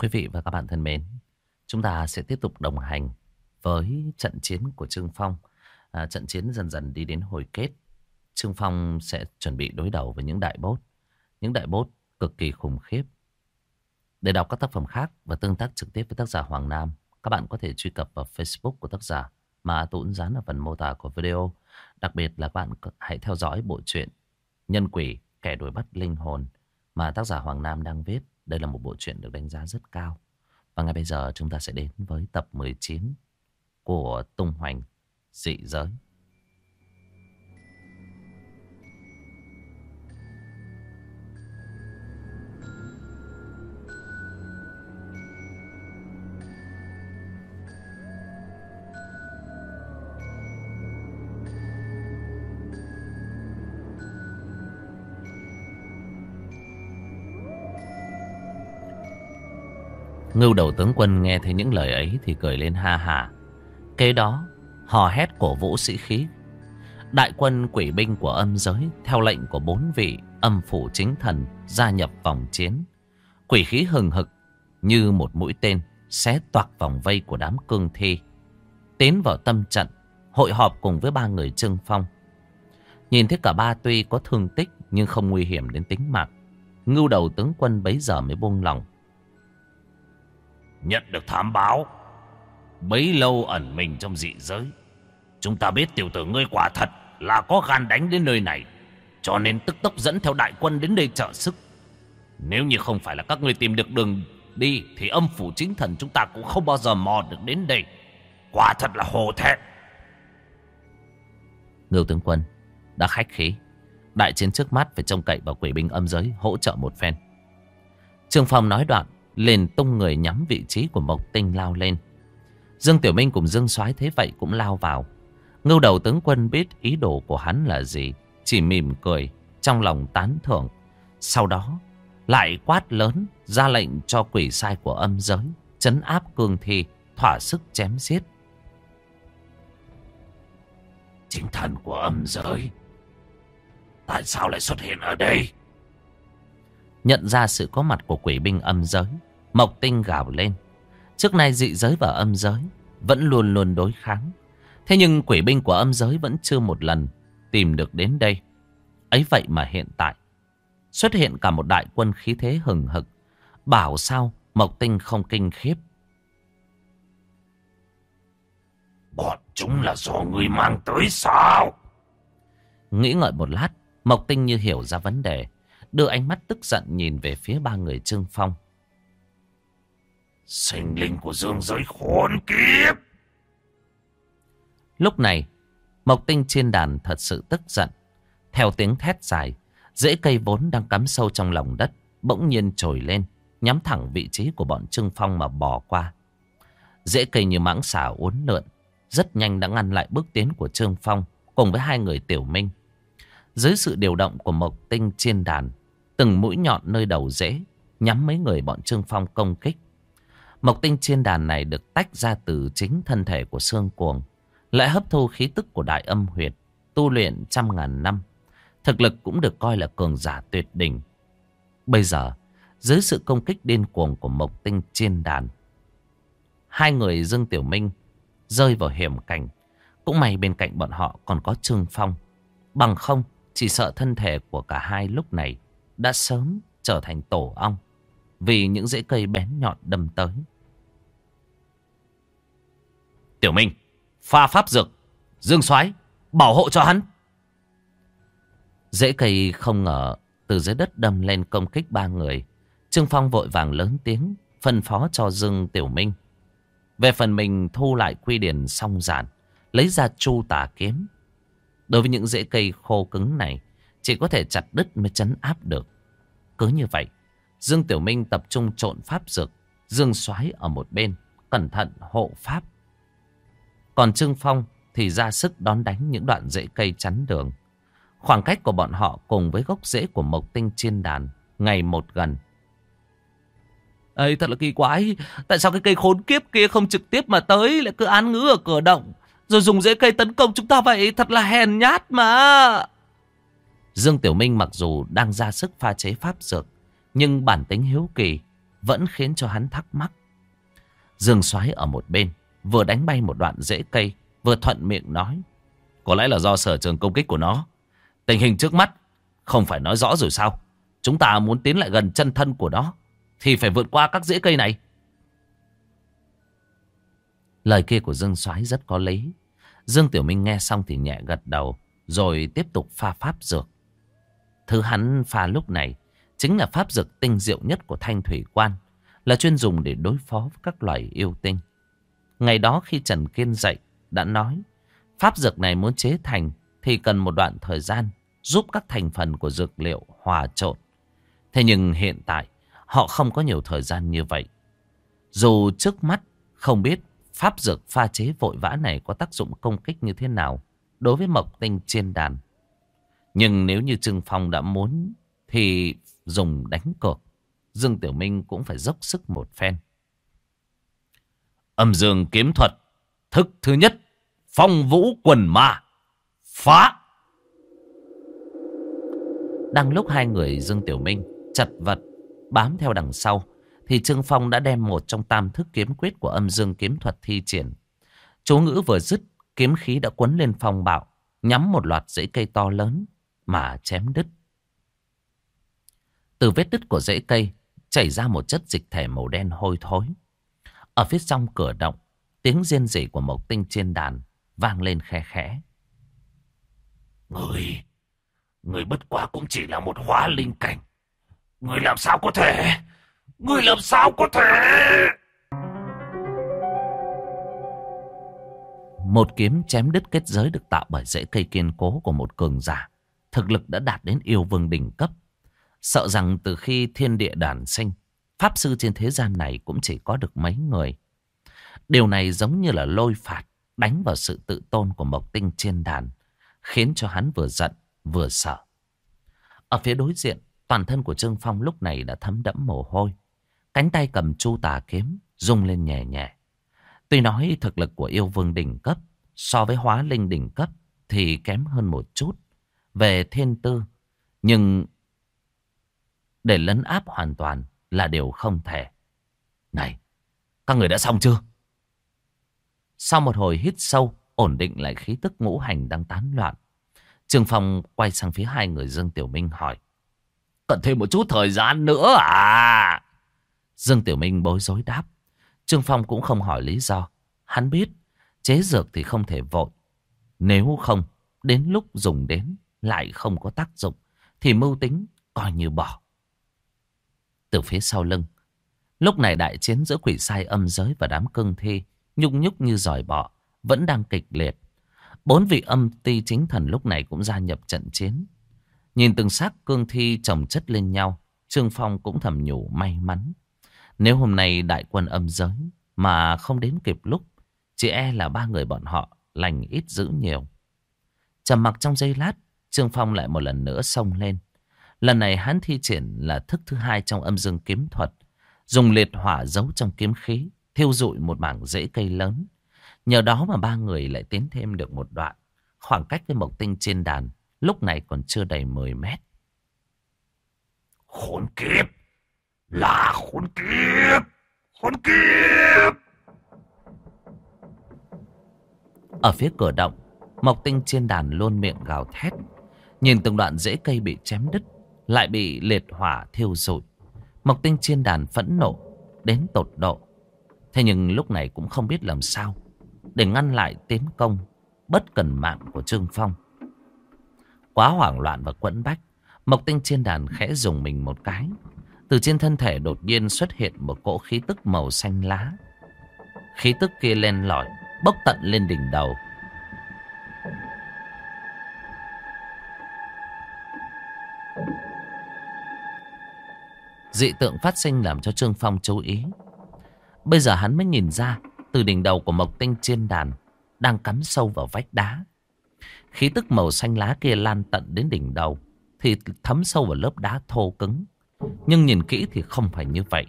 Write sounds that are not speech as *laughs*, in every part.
Quý vị và các bạn thân mến, chúng ta sẽ tiếp tục đồng hành với trận chiến của Trương Phong. À, trận chiến dần dần đi đến hồi kết. Trương Phong sẽ chuẩn bị đối đầu với những đại bốt. Những đại bốt cực kỳ khủng khiếp. Để đọc các tác phẩm khác và tương tác trực tiếp với tác giả Hoàng Nam, các bạn có thể truy cập vào Facebook của tác giả mà Tũng dán ở phần mô tả của video. Đặc biệt là bạn hãy theo dõi bộ truyện Nhân Quỷ Kẻ Đuổi Bắt Linh Hồn mà tác giả Hoàng Nam đang viết. Đây là một bộ truyện được đánh giá rất cao. Và ngay bây giờ chúng ta sẽ đến với tập 19 của Tung Hoành, Dị Giới. Ngưu đầu tướng quân nghe thấy những lời ấy thì cười lên ha hả. Kế đó, hò hét cổ vũ sĩ khí. Đại quân quỷ binh của âm giới theo lệnh của bốn vị âm phủ chính thần gia nhập vòng chiến. Quỷ khí hừng hực như một mũi tên xé toạc vòng vây của đám cương thi. Tiến vào tâm trận, hội họp cùng với ba người trưng phong. Nhìn thấy cả ba tuy có thương tích nhưng không nguy hiểm đến tính mạng. Ngưu đầu tướng quân bấy giờ mới buông lòng. Nhận được thám báo, Bấy lâu ẩn mình trong dị giới. Chúng ta biết tiểu tử ngươi quả thật Là có gan đánh đến nơi này, Cho nên tức tốc dẫn theo đại quân đến đây trợ sức. Nếu như không phải là các ngươi tìm được đường đi, Thì âm phủ chính thần chúng ta cũng không bao giờ mò được đến đây. Quả thật là hồ thẹn. Ngưu tướng quân, Đã khách khí. Đại chiến trước mắt phải trông cậy vào quỷ binh âm giới Hỗ trợ một phen. Trương Phong nói đoạn liền tung người nhắm vị trí của Mộc Tinh lao lên. Dương Tiểu Minh cùng Dương Soái thế vậy cũng lao vào. Ngưu đầu tướng quân biết ý đồ của hắn là gì, chỉ mỉm cười, trong lòng tán thưởng. Sau đó, lại quát lớn, ra lệnh cho quỷ sai của âm giới, chấn áp cương thi, thỏa sức chém giết. Chính thần của âm giới, tại sao lại xuất hiện ở đây? Nhận ra sự có mặt của quỷ binh âm giới, Mộc Tinh gào lên. Trước nay dị giới và âm giới vẫn luôn luôn đối kháng. Thế nhưng quỷ binh của âm giới vẫn chưa một lần tìm được đến đây. Ấy vậy mà hiện tại xuất hiện cả một đại quân khí thế hừng hực. Bảo sao Mộc Tinh không kinh khiếp. Bọn chúng là do người mang tới sao? Nghĩ ngợi một lát, Mộc Tinh như hiểu ra vấn đề. Đưa ánh mắt tức giận nhìn về phía ba người Trương Phong. Sinh linh của dương giới khốn kiếp. Lúc này, Mộc Tinh trên đàn thật sự tức giận. Theo tiếng thét dài, rễ cây vốn đang cắm sâu trong lòng đất, bỗng nhiên trồi lên, nhắm thẳng vị trí của bọn Trương Phong mà bỏ qua. Rễ cây như mãng xà uốn lượn, rất nhanh đã ngăn lại bước tiến của Trương Phong cùng với hai người Tiểu Minh. Dưới sự điều động của Mộc Tinh trên đàn, từng mũi nhọn nơi đầu rễ nhắm mấy người bọn Trương Phong công kích. Mộc tinh trên đàn này được tách ra từ chính thân thể của xương cuồng. Lại hấp thu khí tức của đại âm huyệt. Tu luyện trăm ngàn năm. Thực lực cũng được coi là cường giả tuyệt đỉnh. Bây giờ, dưới sự công kích điên cuồng của mộc tinh trên đàn. Hai người Dương Tiểu Minh rơi vào hiểm cảnh. Cũng may bên cạnh bọn họ còn có Trương Phong. Bằng không, chỉ sợ thân thể của cả hai lúc này đã sớm trở thành tổ ong. Vì những rễ cây bén nhọn đâm tới. Tiểu Minh, pha pháp dược, dương soái bảo hộ cho hắn. Rễ cây không ngờ từ dưới đất đâm lên công kích ba người. Trương Phong vội vàng lớn tiếng, phân phó cho Dương Tiểu Minh. Về phần mình thu lại quy điển song giản, lấy ra chu tà kiếm. Đối với những rễ cây khô cứng này, chỉ có thể chặt đứt mới chấn áp được. Cứ như vậy, Dương Tiểu Minh tập trung trộn pháp dược, Dương xoáy ở một bên, cẩn thận hộ pháp. Còn Trương Phong thì ra sức đón đánh những đoạn rễ cây chắn đường. Khoảng cách của bọn họ cùng với gốc rễ của mộc tinh trên đàn ngày một gần. Ê, thật là kỳ quái. Tại sao cái cây khốn kiếp kia không trực tiếp mà tới lại cứ án ngữ ở cửa động. Rồi dùng rễ cây tấn công chúng ta vậy. Thật là hèn nhát mà. Dương Tiểu Minh mặc dù đang ra sức pha chế pháp dược. Nhưng bản tính hiếu kỳ vẫn khiến cho hắn thắc mắc. Dương xoáy ở một bên, vừa đánh bay một đoạn rễ cây, vừa thuận miệng nói. Có lẽ là do sở trường công kích của nó. Tình hình trước mắt, không phải nói rõ rồi sao? Chúng ta muốn tiến lại gần chân thân của nó, thì phải vượt qua các rễ cây này. Lời kia của Dương xoáy rất có lý. Dương Tiểu Minh nghe xong thì nhẹ gật đầu, rồi tiếp tục pha pháp dược. Thứ hắn pha lúc này chính là pháp dược tinh diệu nhất của thanh thủy quan, là chuyên dùng để đối phó với các loài yêu tinh. Ngày đó khi Trần Kiên dạy, đã nói, pháp dược này muốn chế thành thì cần một đoạn thời gian giúp các thành phần của dược liệu hòa trộn. Thế nhưng hiện tại, họ không có nhiều thời gian như vậy. Dù trước mắt không biết pháp dược pha chế vội vã này có tác dụng công kích như thế nào đối với mộc tinh trên đàn. Nhưng nếu như trương Phong đã muốn thì dùng đánh cược. Dương Tiểu Minh cũng phải dốc sức một phen. Âm dương kiếm thuật. Thức thứ nhất. Phong vũ quần ma. Phá. Đang lúc hai người Dương Tiểu Minh chặt vật bám theo đằng sau. Thì Trương Phong đã đem một trong tam thức kiếm quyết của âm dương kiếm thuật thi triển. Chú ngữ vừa dứt. Kiếm khí đã quấn lên phong bạo. Nhắm một loạt rễ cây to lớn mà chém đứt. Từ vết đứt của rễ cây chảy ra một chất dịch thể màu đen hôi thối. Ở phía trong cửa động, tiếng riêng rỉ của một tinh trên đàn vang lên khe khẽ. Người, người bất quá cũng chỉ là một hóa linh cảnh. Người làm sao có thể? Người làm sao có thể? Một kiếm chém đứt kết giới được tạo bởi rễ cây kiên cố của một cường giả. Thực lực đã đạt đến yêu vương đỉnh cấp. Sợ rằng từ khi thiên địa đàn sinh, Pháp sư trên thế gian này cũng chỉ có được mấy người. Điều này giống như là lôi phạt, đánh vào sự tự tôn của Mộc Tinh trên đàn, khiến cho hắn vừa giận, vừa sợ. Ở phía đối diện, toàn thân của Trương Phong lúc này đã thấm đẫm mồ hôi. Cánh tay cầm chu tà kiếm, rung lên nhẹ nhẹ. Tuy nói thực lực của yêu vương đỉnh cấp so với hóa linh đỉnh cấp thì kém hơn một chút về thiên tư. Nhưng để lấn áp hoàn toàn là điều không thể. Này, các người đã xong chưa? Sau một hồi hít sâu, ổn định lại khí tức ngũ hành đang tán loạn. Trương Phong quay sang phía hai người Dương Tiểu Minh hỏi. Cần thêm một chút thời gian nữa à? Dương Tiểu Minh bối rối đáp. Trương Phong cũng không hỏi lý do. Hắn biết, chế dược thì không thể vội. Nếu không, đến lúc dùng đến lại không có tác dụng, thì mưu tính coi như bỏ. Từ phía sau lưng, lúc này đại chiến giữa quỷ sai âm giới và đám cương thi, nhung nhúc như giỏi bọ, vẫn đang kịch liệt. Bốn vị âm ti chính thần lúc này cũng gia nhập trận chiến. Nhìn từng xác cương thi chồng chất lên nhau, Trương Phong cũng thầm nhủ may mắn. Nếu hôm nay đại quân âm giới mà không đến kịp lúc, chỉ e là ba người bọn họ lành ít dữ nhiều. Trầm mặc trong giây lát, Trương Phong lại một lần nữa xông lên. Lần này hắn thi triển là thức thứ hai trong âm dương kiếm thuật. Dùng liệt hỏa giấu trong kiếm khí, thiêu dụi một mảng rễ cây lớn. Nhờ đó mà ba người lại tiến thêm được một đoạn. Khoảng cách với mộc tinh trên đàn, lúc này còn chưa đầy 10 mét. Khốn kiếp! Là khốn kiếp! Khốn kiếp! Ở phía cửa động, Mộc tinh trên đàn luôn miệng gào thét. Nhìn từng đoạn rễ cây bị chém đứt, lại bị liệt hỏa thiêu rụi. Mộc tinh trên đàn phẫn nộ, đến tột độ. Thế nhưng lúc này cũng không biết làm sao, để ngăn lại tiến công, bất cần mạng của Trương Phong. Quá hoảng loạn và quẫn bách, Mộc tinh trên đàn khẽ dùng mình một cái. Từ trên thân thể đột nhiên xuất hiện một cỗ khí tức màu xanh lá. Khí tức kia lên lỏi, bốc tận lên đỉnh đầu. Dị tượng phát sinh làm cho Trương Phong chú ý. Bây giờ hắn mới nhìn ra từ đỉnh đầu của Mộc Tinh trên đàn đang cắm sâu vào vách đá. Khí tức màu xanh lá kia lan tận đến đỉnh đầu thì thấm sâu vào lớp đá thô cứng. Nhưng nhìn kỹ thì không phải như vậy.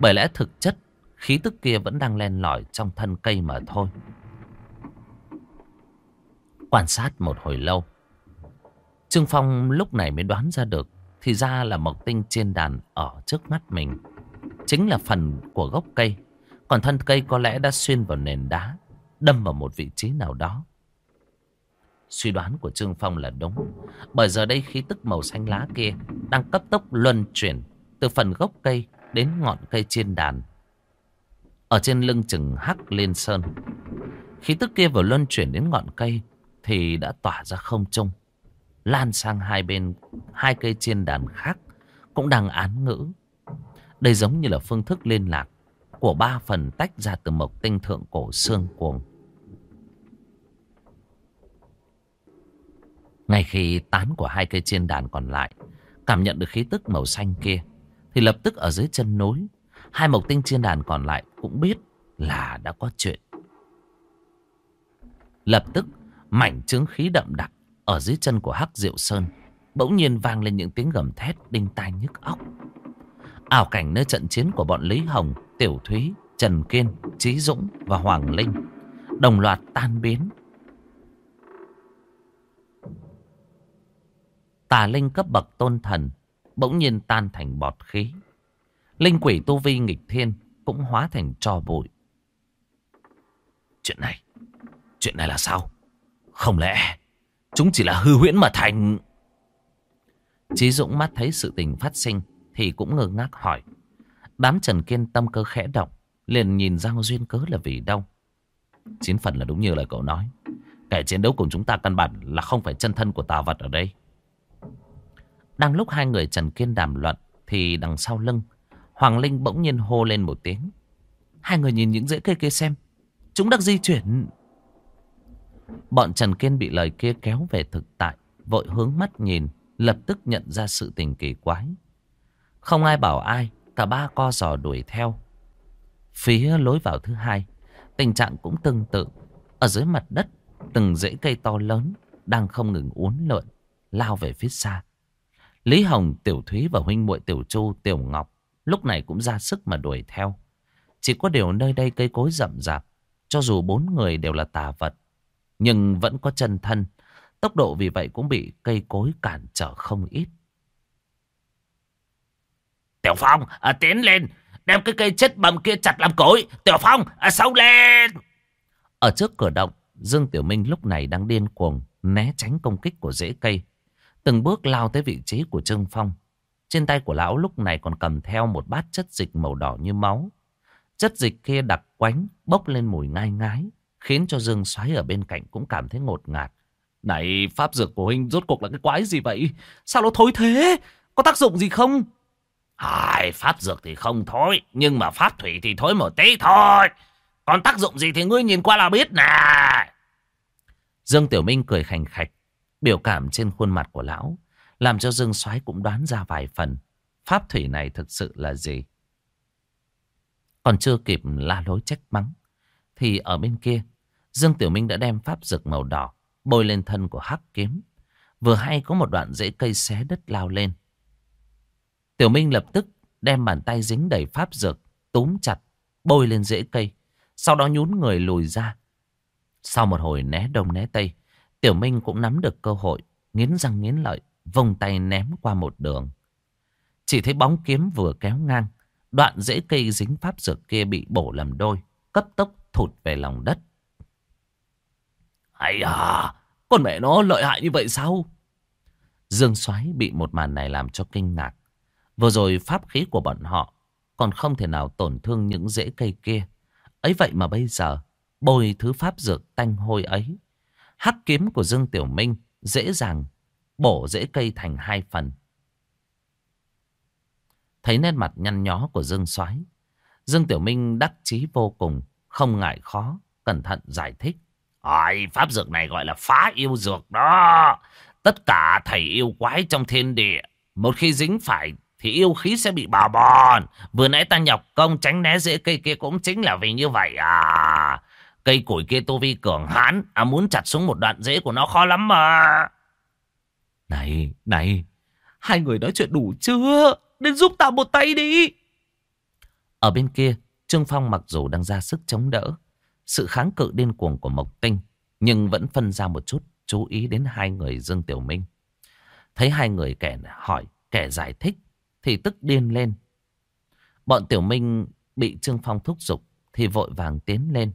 Bởi lẽ thực chất, khí tức kia vẫn đang len lỏi trong thân cây mà thôi. Quan sát một hồi lâu. Trương Phong lúc này mới đoán ra được thì ra là Mộc Tinh trên đàn ở trước mắt mình. chính là phần của gốc cây. Còn thân cây có lẽ đã xuyên vào nền đá, đâm vào một vị trí nào đó. Suy đoán của Trương Phong là đúng. Bởi giờ đây khí tức màu xanh lá kia đang cấp tốc luân chuyển từ phần gốc cây đến ngọn cây trên đàn. Ở trên lưng chừng hắc lên sơn. Khí tức kia vừa luân chuyển đến ngọn cây thì đã tỏa ra không trung. Lan sang hai bên, hai cây trên đàn khác cũng đang án ngữ. Đây giống như là phương thức liên lạc của ba phần tách ra từ mộc tinh thượng cổ xương cuồng. Ngay khi tán của hai cây trên đàn còn lại cảm nhận được khí tức màu xanh kia, thì lập tức ở dưới chân núi, hai mộc tinh trên đàn còn lại cũng biết là đã có chuyện. Lập tức, mảnh trướng khí đậm đặc ở dưới chân của Hắc Diệu Sơn bỗng nhiên vang lên những tiếng gầm thét đinh tai nhức óc. Ảo cảnh nơi trận chiến của bọn Lý Hồng, Tiểu Thúy, Trần Kiên, Trí Dũng và Hoàng Linh đồng loạt tan biến Tà linh cấp bậc tôn thần bỗng nhiên tan thành bọt khí. Linh quỷ tu vi nghịch thiên cũng hóa thành trò bụi. Chuyện này, chuyện này là sao? Không lẽ chúng chỉ là hư huyễn mà thành... Chí Dũng mắt thấy sự tình phát sinh thì cũng ngơ ngác hỏi. Đám Trần Kiên tâm cơ khẽ động, liền nhìn Giang Duyên cớ là vì đâu. Chín phần là đúng như lời cậu nói. Kẻ chiến đấu cùng chúng ta căn bản là không phải chân thân của tà vật ở đây. Đang lúc hai người Trần Kiên đàm luận Thì đằng sau lưng Hoàng Linh bỗng nhiên hô lên một tiếng Hai người nhìn những rễ cây kia xem Chúng đang di chuyển Bọn Trần Kiên bị lời kia kéo về thực tại Vội hướng mắt nhìn Lập tức nhận ra sự tình kỳ quái. Không ai bảo ai Cả ba co giò đuổi theo. Phía lối vào thứ hai Tình trạng cũng tương tự. Ở dưới mặt đất Từng rễ cây to lớn Đang không ngừng uốn lượn Lao về phía xa. Lý Hồng, Tiểu Thúy và huynh muội Tiểu Chu, Tiểu Ngọc lúc này cũng ra sức mà đuổi theo. Chỉ có điều nơi đây cây cối rậm rạp, cho dù bốn người đều là tà vật, nhưng vẫn có chân thân. Tốc độ vì vậy cũng bị cây cối cản trở không ít. Tiểu Phong, à, tiến lên, đem cái cây chết bầm kia chặt làm cối. Tiểu Phong, à, xông lên. Ở trước cửa động, Dương Tiểu Minh lúc này đang điên cuồng né tránh công kích của rễ cây. Từng bước lao tới vị trí của Trương Phong. Trên tay của lão lúc này còn cầm theo một bát chất dịch màu đỏ như máu. Chất dịch kia đặc quánh, bốc lên mùi ngai ngái, khiến cho Dương xoáy ở bên cạnh cũng cảm thấy ngột ngạt. Này, pháp dược của huynh rốt cuộc là cái quái gì vậy? Sao nó thối thế? Có tác dụng gì không? Ai, pháp dược thì không thối, nhưng mà pháp thủy thì thối một tí thôi. Còn tác dụng gì thì ngươi nhìn qua là biết nè. Dương Tiểu Minh cười khành khạch. Biểu cảm trên khuôn mặt của lão làm cho Dương Soái cũng đoán ra vài phần. Pháp thủy này thực sự là gì? Còn chưa kịp la lối trách mắng. Thì ở bên kia, Dương Tiểu Minh đã đem pháp dược màu đỏ bôi lên thân của hắc kiếm. Vừa hay có một đoạn rễ cây xé đất lao lên. Tiểu Minh lập tức đem bàn tay dính đầy pháp dược, túm chặt, bôi lên rễ cây. Sau đó nhún người lùi ra. Sau một hồi né đông né tây, Tiểu Minh cũng nắm được cơ hội, nghiến răng nghiến lợi, vung tay ném qua một đường. Chỉ thấy bóng kiếm vừa kéo ngang, đoạn rễ cây dính pháp dược kia bị bổ làm đôi, cấp tốc thụt về lòng đất. Hay à, con mẹ nó lợi hại như vậy sao? Dương Soái bị một màn này làm cho kinh ngạc. Vừa rồi pháp khí của bọn họ còn không thể nào tổn thương những rễ cây kia. Ấy vậy mà bây giờ, bôi thứ pháp dược tanh hôi ấy Hắc kiếm của Dương Tiểu Minh dễ dàng bổ rễ cây thành hai phần. Thấy nét mặt nhăn nhó của Dương Soái, Dương Tiểu Minh đắc chí vô cùng, không ngại khó, cẩn thận giải thích. Ai, pháp dược này gọi là phá yêu dược đó. Tất cả thầy yêu quái trong thiên địa, một khi dính phải thì yêu khí sẽ bị bào bòn. Vừa nãy ta nhọc công tránh né rễ cây kia cũng chính là vì như vậy à. Cây củi kia tô vi cường hãn, à muốn chặt xuống một đoạn rễ của nó khó lắm mà. Này, này, hai người nói chuyện đủ chưa? Đến giúp ta một tay đi. Ở bên kia, Trương Phong mặc dù đang ra sức chống đỡ sự kháng cự điên cuồng của Mộc Tinh, nhưng vẫn phân ra một chút chú ý đến hai người Dương Tiểu Minh. Thấy hai người kẻ hỏi, kẻ giải thích, thì tức điên lên. Bọn Tiểu Minh bị Trương Phong thúc giục thì vội vàng tiến lên.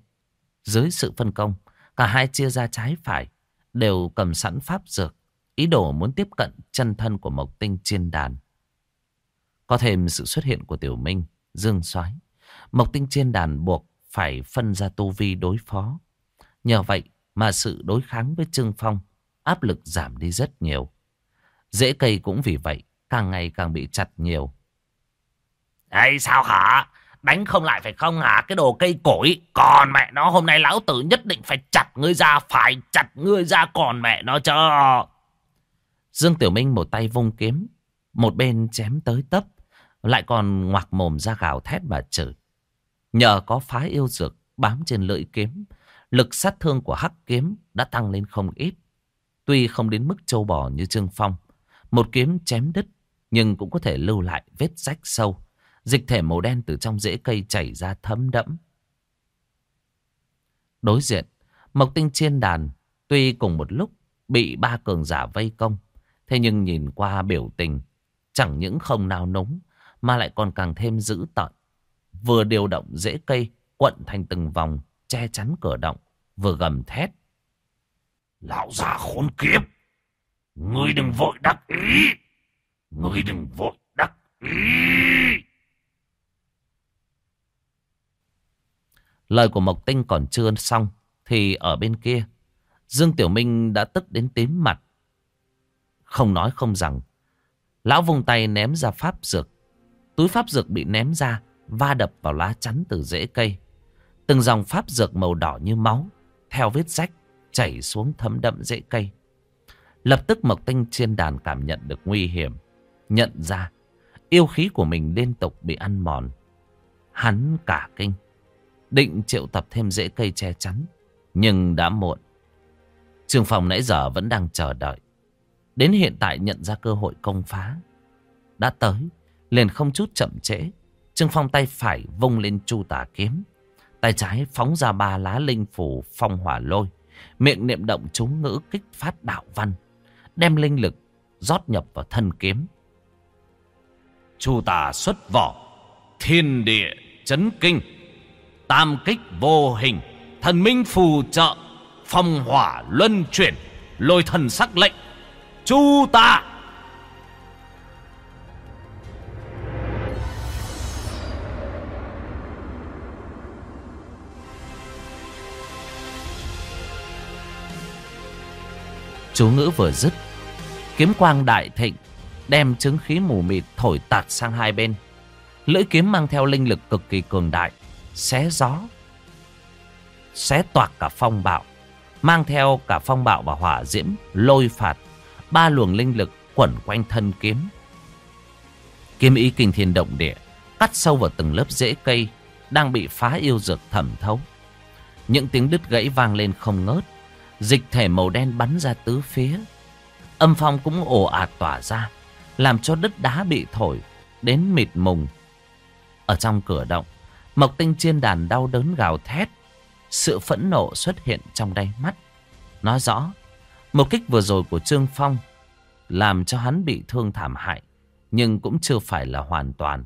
Dưới sự phân công, cả hai chia ra trái phải, đều cầm sẵn pháp dược, ý đồ muốn tiếp cận chân thân của Mộc Tinh trên đàn. Có thêm sự xuất hiện của Tiểu Minh, Dương Soái, Mộc Tinh trên đàn buộc phải phân ra tu vi đối phó. Nhờ vậy mà sự đối kháng với Trương Phong áp lực giảm đi rất nhiều. Rễ cây cũng vì vậy càng ngày càng bị chặt nhiều. Ê sao hả? Đánh không lại phải không hả? Cái đồ cây cổi. Còn mẹ nó hôm nay lão tử nhất định phải chặt ngươi ra. Phải chặt ngươi ra còn mẹ nó cho. Dương Tiểu Minh một tay vung kiếm. Một bên chém tới tấp. Lại còn ngoạc mồm ra gào thét và chửi. Nhờ có phá yêu dược bám trên lưỡi kiếm. Lực sát thương của hắc kiếm đã tăng lên không ít. Tuy không đến mức trâu bò như Trương Phong. Một kiếm chém đứt. Nhưng cũng có thể lưu lại vết rách sâu Dịch thể màu đen từ trong rễ cây chảy ra thấm đẫm. Đối diện, Mộc Tinh chiên đàn tuy cùng một lúc bị ba cường giả vây công. Thế nhưng nhìn qua biểu tình, chẳng những không nào núng mà lại còn càng thêm dữ tợn. Vừa điều động rễ cây quận thành từng vòng che chắn cửa động, vừa gầm thét. Lão già khốn kiếp! Ngươi đừng vội đắc ý! Ngươi đừng vội đắc ý! Lời của Mộc Tinh còn chưa xong Thì ở bên kia Dương Tiểu Minh đã tức đến tím mặt Không nói không rằng Lão vùng tay ném ra pháp dược Túi pháp dược bị ném ra Va đập vào lá chắn từ rễ cây Từng dòng pháp dược màu đỏ như máu, Theo vết rách, Chảy xuống thấm đậm rễ cây Lập tức Mộc Tinh trên đàn cảm nhận được nguy hiểm, Nhận ra Yêu khí của mình liên tục bị ăn mòn Hắn cả kinh, Định triệu tập thêm rễ cây che chắn. Nhưng đã muộn. Trường phòng nãy giờ vẫn đang chờ đợi. Đến hiện tại nhận ra cơ hội công phá. Đã tới. Liền không chút chậm trễ. Trương Phong tay phải vung lên chu tả kiếm. Tay trái phóng ra ba lá linh phủ phong hỏa lôi. Miệng niệm động chú ngữ kích phát đạo văn. Đem linh lực rót nhập vào thân kiếm. Chu tả xuất vỏ. Thiên địa chấn kinh. Tam kích vô hình, Thần minh phù trợ, Phong hỏa luân chuyển, Lôi thần sắc lệnh Chu tả Chú ngữ vừa dứt Kiếm quang đại thịnh Đem chứng khí mù mịt thổi tạt sang hai bên Lưỡi kiếm mang theo linh lực cực kỳ cường đại xé gió, xé toạc cả phong bạo, mang theo cả phong bạo và hỏa diễm, lôi phạt, ba luồng linh lực quẩn quanh thân kiếm. Kiếm ý kinh thiên động địa, cắt sâu vào từng lớp rễ cây đang bị phá yêu dược thẩm thấu. Những tiếng đứt gãy vang lên không ngớt, dịch thể màu đen bắn ra tứ phía. Âm phong cũng ồ ạt tỏa ra, làm cho đất đá bị thổi đến mịt mùng. Ở trong cửa động, Mộc tinh chiên đàn đau đớn gào thét. Sự phẫn nộ xuất hiện trong đáy mắt. Nói rõ, một kích vừa rồi của Trương Phong làm cho hắn bị thương thảm hại. Nhưng cũng chưa phải là hoàn toàn.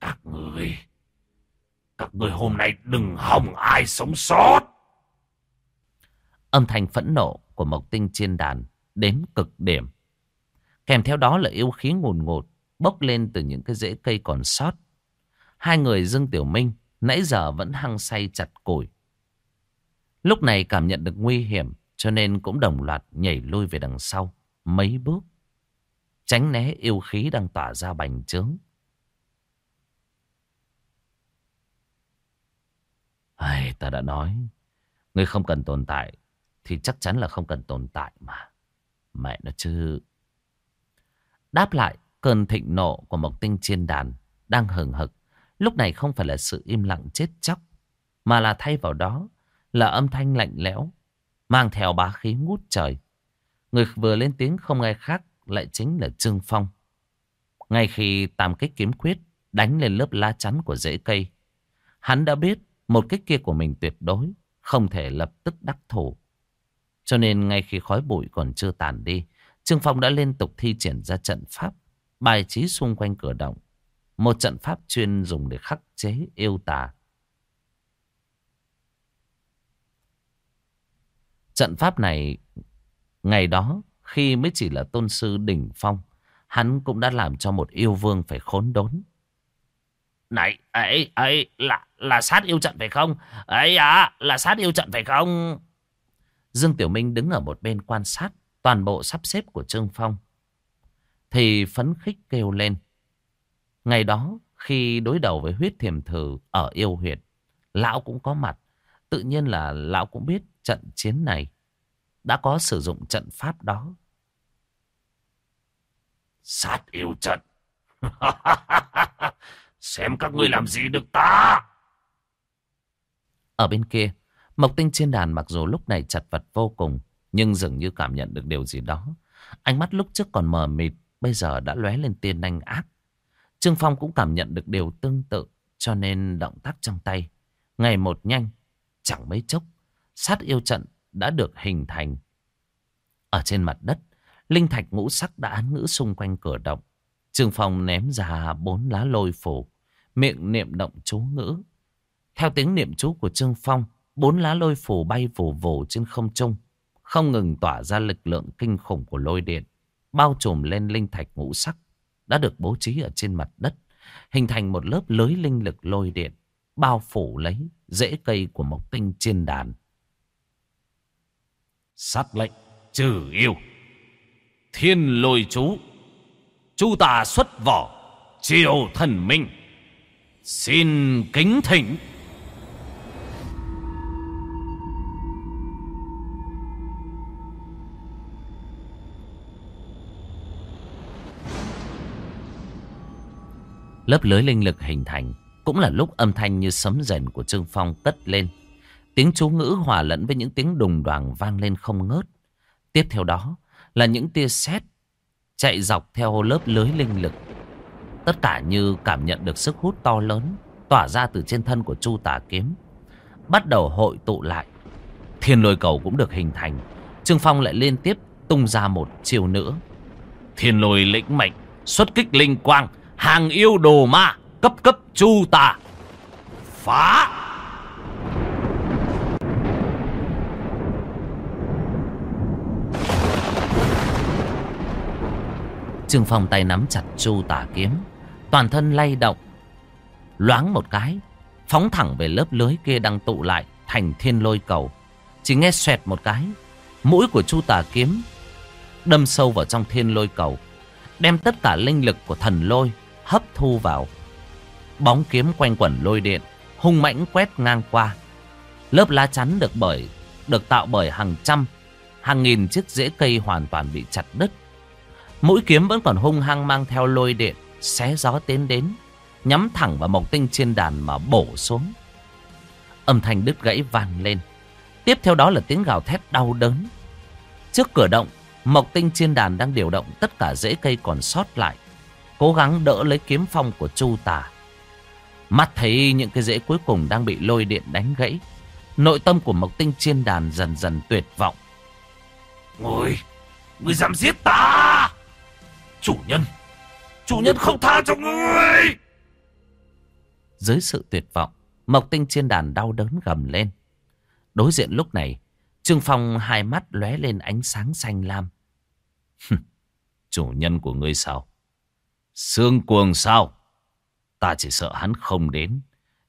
Các người, các người hôm nay đừng hòng ai sống sót. Âm thanh phẫn nộ của Mộc Tinh trên đàn đến cực điểm. Kèm theo đó là yêu khí ngùn ngột bốc lên từ những cái rễ cây còn sót. Hai người Dương Tiểu Minh nãy giờ vẫn hăng say chặt củi. Lúc này cảm nhận được nguy hiểm, cho nên cũng đồng loạt nhảy lui về đằng sau mấy bước. Tránh né yêu khí đang tỏa ra bành trướng. Ai, ta đã nói, ngươi không cần tồn tại thì chắc chắn là không cần tồn tại mà. Mẹ nó chứ. Đáp lại, Cơn thịnh nộ của Mộc Tinh trên đàn đang hừng hực. Lúc này không phải là sự im lặng chết chóc, mà là thay vào đó là âm thanh lạnh lẽo, mang theo bá khí ngút trời. Người vừa lên tiếng không ai khác lại chính là Trương Phong. Ngay khi tam kích kiếm quyết đánh lên lớp lá chắn của rễ cây, hắn đã biết một kích kia của mình tuyệt đối không thể lập tức đắc thủ. Cho nên ngay khi khói bụi còn chưa tàn đi, Trương Phong đã liên tục thi triển ra trận pháp bài trí xung quanh cửa động. Một trận pháp chuyên dùng để khắc chế yêu tà. Trận pháp này, ngày đó, khi mới chỉ là tôn sư đỉnh phong, hắn cũng đã làm cho một yêu vương phải khốn đốn. Này, ấy, ấy, là, là sát yêu trận phải không? Ấy à, là sát yêu trận phải không? Dương Tiểu Minh đứng ở một bên quan sát toàn bộ sắp xếp của Trương Phong. Thì phấn khích kêu lên. Ngày đó, khi đối đầu với huyết thiềm thử ở yêu huyệt, lão cũng có mặt. Tự nhiên là lão cũng biết trận chiến này đã có sử dụng trận pháp đó. Sát yêu trận. *laughs* Xem các ngươi làm gì được ta. Ở bên kia, Mộc Tinh trên đàn mặc dù lúc này chật vật vô cùng, nhưng dường như cảm nhận được điều gì đó. Ánh mắt lúc trước còn mờ mịt, bây giờ đã lóe lên tiên nhanh ác. Trương Phong cũng cảm nhận được điều tương tự, cho nên động tác trong tay. Ngày một nhanh, chẳng mấy chốc, sát yêu trận đã được hình thành. Ở trên mặt đất, linh thạch ngũ sắc đã án ngữ xung quanh cửa động. Trương Phong ném ra bốn lá lôi phủ, miệng niệm động chú ngữ. Theo tiếng niệm chú của Trương Phong, bốn lá lôi phủ bay vù vù trên không trung, không ngừng tỏa ra lực lượng kinh khủng của lôi điện, bao trùm lên linh thạch ngũ sắc đã được bố trí ở trên mặt đất, hình thành một lớp lưới linh lực lôi điện, bao phủ lấy rễ cây của mộc tinh trên đàn. Sát lệnh trừ yêu, thiên lôi chú, chú ta xuất vỏ, triều thần minh, xin kính thỉnh. Lớp lưới linh lực hình thành cũng là lúc âm thanh như sấm rền của Trương Phong cất lên. Tiếng chú ngữ hòa lẫn với những tiếng đùng đoàng vang lên không ngớt. Tiếp theo đó là những tia sét chạy dọc theo lớp lưới linh lực. Tất cả như cảm nhận được sức hút to lớn tỏa ra từ trên thân của Chu Tả Kiếm. Bắt đầu hội tụ lại. Thiên lôi cầu cũng được hình thành. Trương Phong lại liên tiếp tung ra một chiều nữa. Thiên lôi lĩnh mệnh, xuất kích linh quang, hàng yêu đồ ma, cấp cấp chu tà. Phá! Trương Phong tay nắm chặt chu tả kiếm. Toàn thân lay động. Loáng một cái. Phóng thẳng về lớp lưới kia đang tụ lại thành thiên lôi cầu. Chỉ nghe xoẹt một cái. Mũi của chu tà kiếm đâm sâu vào trong thiên lôi cầu. Đem tất cả linh lực của thần lôi hấp thu vào. Bóng kiếm quanh quẩn lôi điện, hung mãnh quét ngang qua. Lớp lá chắn được bởi được tạo bởi hàng trăm, hàng nghìn chiếc rễ cây hoàn toàn bị chặt đứt. Mũi kiếm vẫn còn hung hăng mang theo lôi điện, xé gió tiến đến, nhắm thẳng vào mộc tinh trên đàn mà bổ xuống. Âm thanh đứt gãy vang lên. Tiếp theo đó là tiếng gào thét đau đớn. Trước cửa động, Mộc tinh trên đàn đang điều động tất cả rễ cây còn sót lại cố gắng đỡ lấy kiếm phong của Chu Tà. Mắt thấy những cái rễ cuối cùng đang bị lôi điện đánh gãy. Nội tâm của Mộc Tinh trên Đàn dần dần tuyệt vọng. Ôi, ngươi dám giết ta! Chủ nhân, chủ nhân không tha cho ngươi! Dưới sự tuyệt vọng, Mộc Tinh Chiên Đàn đau đớn gầm lên. Đối diện lúc này, Trương Phong hai mắt lóe lên ánh sáng xanh lam. chủ nhân của ngươi sao? Sương cuồng sao? Ta chỉ sợ hắn không đến.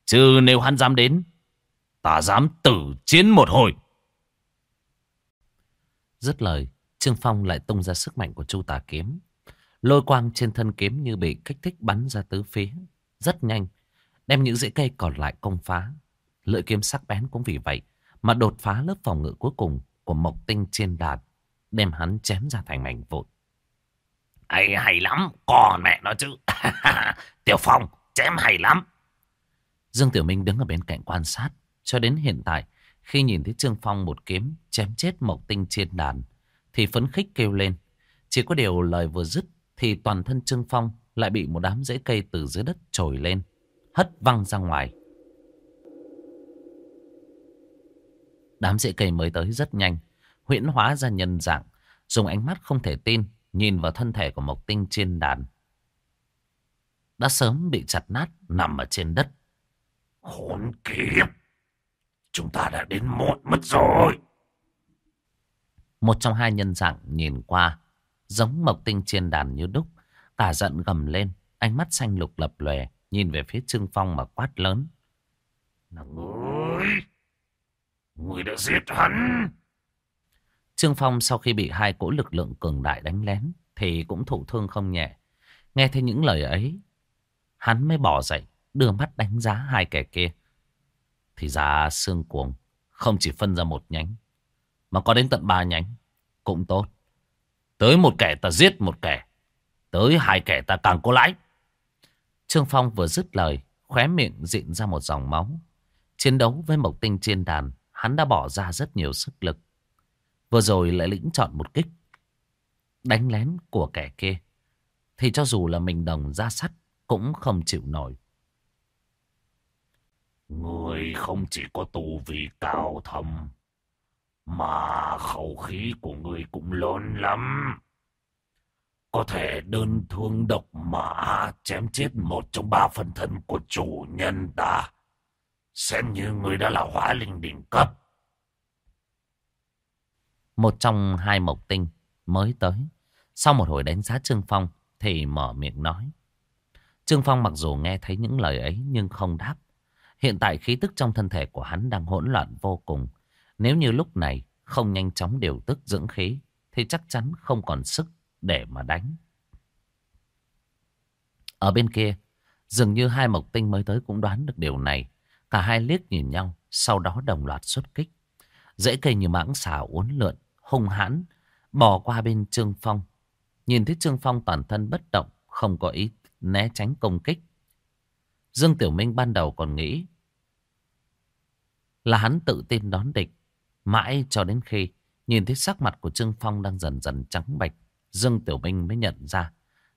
Chứ nếu hắn dám đến, ta dám tử chiến một hồi. Dứt lời, Trương Phong lại tung ra sức mạnh của Chu Tà Kiếm. Lôi quang trên thân kiếm như bị kích thích bắn ra tứ phía. Rất nhanh, đem những rễ cây còn lại công phá. Lưỡi kiếm sắc bén cũng vì vậy mà đột phá lớp phòng ngự cuối cùng của Mộc Tinh trên đàn, đem hắn chém ra thành mảnh vụn. Hay hay lắm, còn mẹ nó chứ. *laughs* Tiểu Phong, chém hay lắm. Dương Tiểu Minh đứng ở bên cạnh quan sát. Cho đến hiện tại, khi nhìn thấy Trương Phong một kiếm chém chết Mộc Tinh trên đàn, thì phấn khích kêu lên. Chỉ có điều lời vừa dứt, thì toàn thân Trương Phong lại bị một đám rễ cây từ dưới đất trồi lên, hất văng ra ngoài. Đám rễ cây mới tới rất nhanh, huyễn hóa ra nhân dạng, dùng ánh mắt không thể tin Nhìn vào thân thể của Mộc Tinh trên đàn đã sớm bị chặt nát nằm ở trên đất. Hồn kiếp! Chúng ta đã đến muộn mất rồi. Một trong hai nhân dạng nhìn qua, giống mộc tinh trên đàn như đúc, cả giận gầm lên, ánh mắt xanh lục lập lòe, nhìn về phía Trương Phong mà quát lớn. Là ngươi! Ngươi đã giết hắn! Trương Phong sau khi bị hai cỗ lực lượng cường đại đánh lén, thì cũng thụ thương không nhẹ. Nghe thấy những lời ấy, hắn mới bỏ dậy, đưa mắt đánh giá hai kẻ kia. Thì ra xương cuồng không chỉ phân ra một nhánh, mà có đến tận ba nhánh. Cũng tốt. Tới một kẻ ta giết một kẻ. Tới hai kẻ ta càng có lãi. Trương Phong vừa dứt lời, khóe miệng dịn ra một dòng máu. Chiến đấu với Mộc Tinh trên đàn, hắn đã bỏ ra rất nhiều sức lực. Vừa rồi lại lĩnh chọn một kích. Đánh lén của kẻ kia. Thì cho dù là mình đồng ra sắt, cũng không chịu nổi. Người không chỉ có tu vi cao thâm, mà khẩu khí của người cũng lớn lắm. Có thể đơn thương độc mã chém chết một trong ba phần thân của chủ nhân ta. Xem như người đã là hóa linh đỉnh cấp. Một trong hai mộc tinh mới tới. Sau một hồi đánh giá Trương Phong thì mở miệng nói. Trương Phong mặc dù nghe thấy những lời ấy nhưng không đáp. Hiện tại khí tức trong thân thể của hắn đang hỗn loạn vô cùng. Nếu như lúc này không nhanh chóng điều tức dưỡng khí thì chắc chắn không còn sức để mà đánh. Ở bên kia, dường như hai mộc tinh mới tới cũng đoán được điều này. Cả hai liếc nhìn nhau, sau đó đồng loạt xuất kích. Dễ cây như mãng xà uốn lượn, hung hãn, bò qua bên Trương Phong. Nhìn thấy Trương Phong toàn thân bất động, không có ý né tránh công kích. Dương Tiểu Minh ban đầu còn nghĩ là hắn tự tin đón địch. Mãi cho đến khi nhìn thấy sắc mặt của Trương Phong đang dần dần trắng bạch, Dương Tiểu Minh mới nhận ra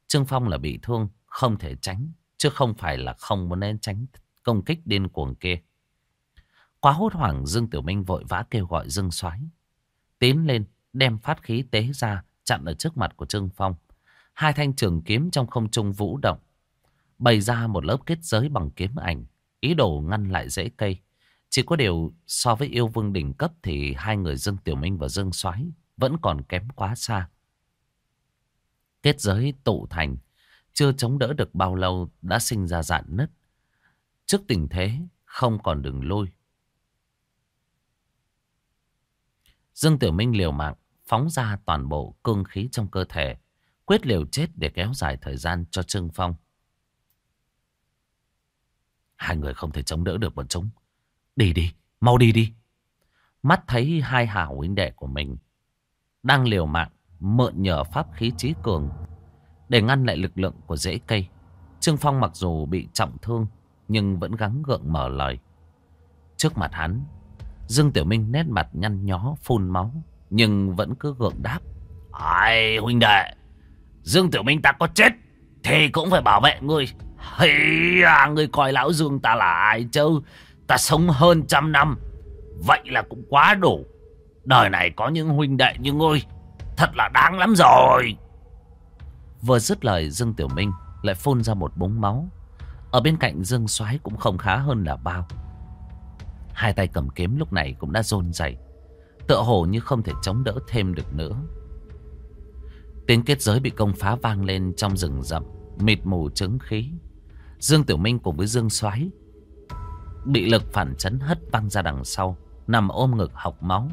Trương Phong là bị thương, không thể tránh, chứ không phải là không muốn nên tránh công kích điên cuồng kia. Quá hốt hoảng Dương Tiểu Minh vội vã kêu gọi Dương Soái Tiến lên, đem phát khí tế ra, chặn ở trước mặt của Trương Phong. Hai thanh trường kiếm trong không trung vũ động. Bày ra một lớp kết giới bằng kiếm ảnh, ý đồ ngăn lại rễ cây. Chỉ có điều so với yêu vương đỉnh cấp thì hai người Dương Tiểu Minh và Dương Soái vẫn còn kém quá xa. Kết giới tụ thành, chưa chống đỡ được bao lâu đã sinh ra dạn nứt. Trước tình thế, không còn đường lui. Dương Tiểu Minh liều mạng, phóng ra toàn bộ cương khí trong cơ thể, quyết liều chết để kéo dài thời gian cho Trương Phong. Hai người không thể chống đỡ được bọn chúng. Đi đi, mau đi đi. Mắt thấy hai hảo huynh đệ của mình đang liều mạng mượn nhờ pháp khí trí cường để ngăn lại lực lượng của rễ cây. Trương Phong mặc dù bị trọng thương nhưng vẫn gắng gượng mở lời. Trước mặt hắn, Dương Tiểu Minh nét mặt nhăn nhó phun máu nhưng vẫn cứ gượng đáp. Ai huynh đệ, Dương Tiểu Minh ta có chết thì cũng phải bảo vệ ngươi. Hey à, ngươi coi lão Dương ta là ai chứ? Ta sống hơn trăm năm. Vậy là cũng quá đủ. Đời này có những huynh đệ như ngươi. Thật là đáng lắm rồi. Vừa dứt lời Dương Tiểu Minh lại phun ra một búng máu. Ở bên cạnh Dương Soái cũng không khá hơn là bao. Hai tay cầm kiếm lúc này cũng đã rôn dày Tựa hồ như không thể chống đỡ thêm được nữa. Tiếng kết giới bị công phá vang lên trong rừng rậm, mịt mù trứng khí. Dương Tiểu Minh cùng với Dương Soái bị lực phản chấn hất văng ra đằng sau, nằm ôm ngực học máu.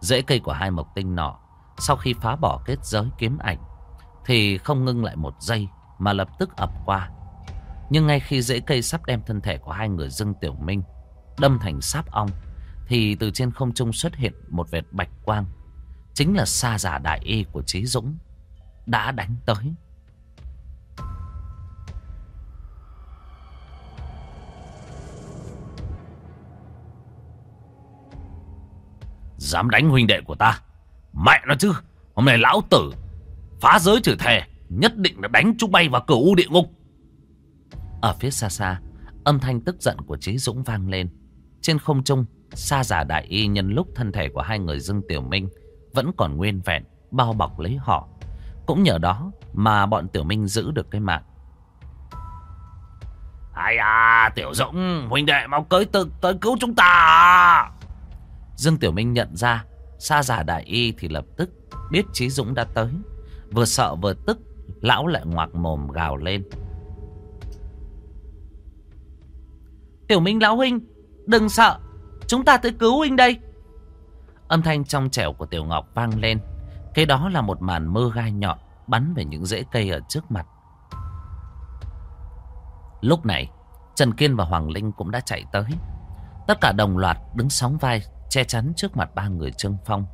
Rễ cây của hai mộc tinh nọ, sau khi phá bỏ kết giới kiếm ảnh, thì không ngưng lại một giây mà lập tức ập qua. Nhưng ngay khi rễ cây sắp đem thân thể của hai người Dương Tiểu Minh đâm thành sáp ong, thì từ trên không trung xuất hiện một vệt bạch quang. Chính là sa giả đại y của Trí Dũng đã đánh tới. Dám đánh huynh đệ của ta Mẹ nó chứ Hôm nay lão tử Phá giới trừ thề Nhất định là đánh chúng bay vào cửa u địa ngục Ở phía xa xa Âm thanh tức giận của Trí Dũng vang lên Trên không trung Sa giả đại y nhân lúc thân thể của hai người Dương Tiểu Minh Vẫn còn nguyên vẹn Bao bọc lấy họ Cũng nhờ đó mà bọn Tiểu Minh giữ được cái mạng. Ai à, Tiểu Dũng, huynh đệ mau cưới tới, tới cứu chúng ta. Dương Tiểu Minh nhận ra, xa giả đại y thì lập tức biết Chí Dũng đã tới. Vừa sợ vừa tức, lão lại ngoạc mồm gào lên. Tiểu Minh lão huynh, đừng sợ, chúng ta tới cứu huynh đây. Âm thanh trong trẻo của Tiểu Ngọc vang lên. Cái đó là một màn mưa gai nhọn bắn về những rễ cây ở trước mặt. Lúc này, Trần Kiên và Hoàng Linh cũng đã chạy tới. Tất cả đồng loạt đứng sóng vai che chắn trước mặt ba người Trương Phong.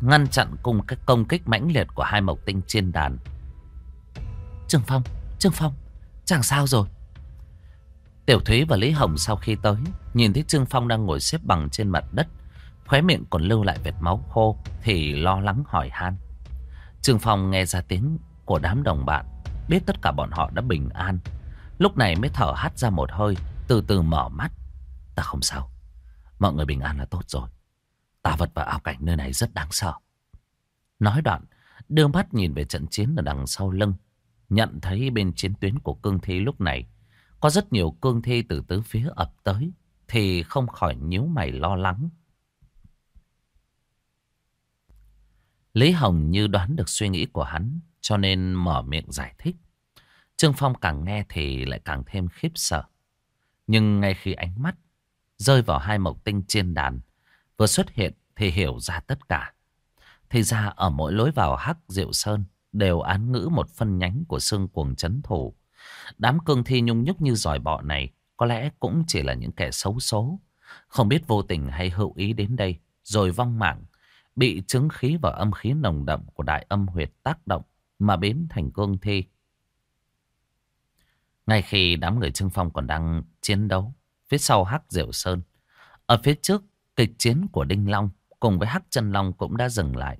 Ngăn chặn cùng các công kích mãnh liệt của hai mộc tinh trên đàn. Trương Phong, Trương Phong, chẳng sao rồi. Tiểu Thúy và Lý Hồng sau khi tới, nhìn thấy Trương Phong đang ngồi xếp bằng trên mặt đất, khóe miệng còn lưu lại vệt máu khô, thì lo lắng hỏi han. Trương Phong nghe ra tiếng của đám đồng bạn, biết tất cả bọn họ đã bình an. Lúc này mới thở hắt ra một hơi, từ từ mở mắt. Ta không sao, mọi người bình an là tốt rồi. Tà vật và ảo cảnh nơi này rất đáng sợ. Nói đoạn, đưa mắt nhìn về trận chiến ở đằng sau lưng. Nhận thấy bên chiến tuyến của cương thi lúc này, có rất nhiều cương thi từ tứ phía ập tới, thì không khỏi nhíu mày lo lắng. Lý Hồng như đoán được suy nghĩ của hắn, cho nên mở miệng giải thích. Trương Phong càng nghe thì lại càng thêm khiếp sợ. Nhưng ngay khi ánh mắt rơi vào hai mộc tinh trên đàn, vừa xuất hiện thì hiểu ra tất cả. Thì ra ở mỗi lối vào Hắc Diệu Sơn đều án ngữ một phân nhánh của xương cuồng chấn thủ. Đám cương thi nhung nhúc như giỏi bọ này có lẽ cũng chỉ là những kẻ xấu số. Không biết vô tình hay hữu ý đến đây rồi vong mạng bị chứng khí và âm khí nồng đậm của đại âm huyệt tác động mà biến thành cương thi. Ngay khi đám người Trương Phong còn đang chiến đấu phía sau Hắc Diệu Sơn, ở phía trước kịch chiến của Đinh Long cùng với Hắc Chân Long cũng đã dừng lại.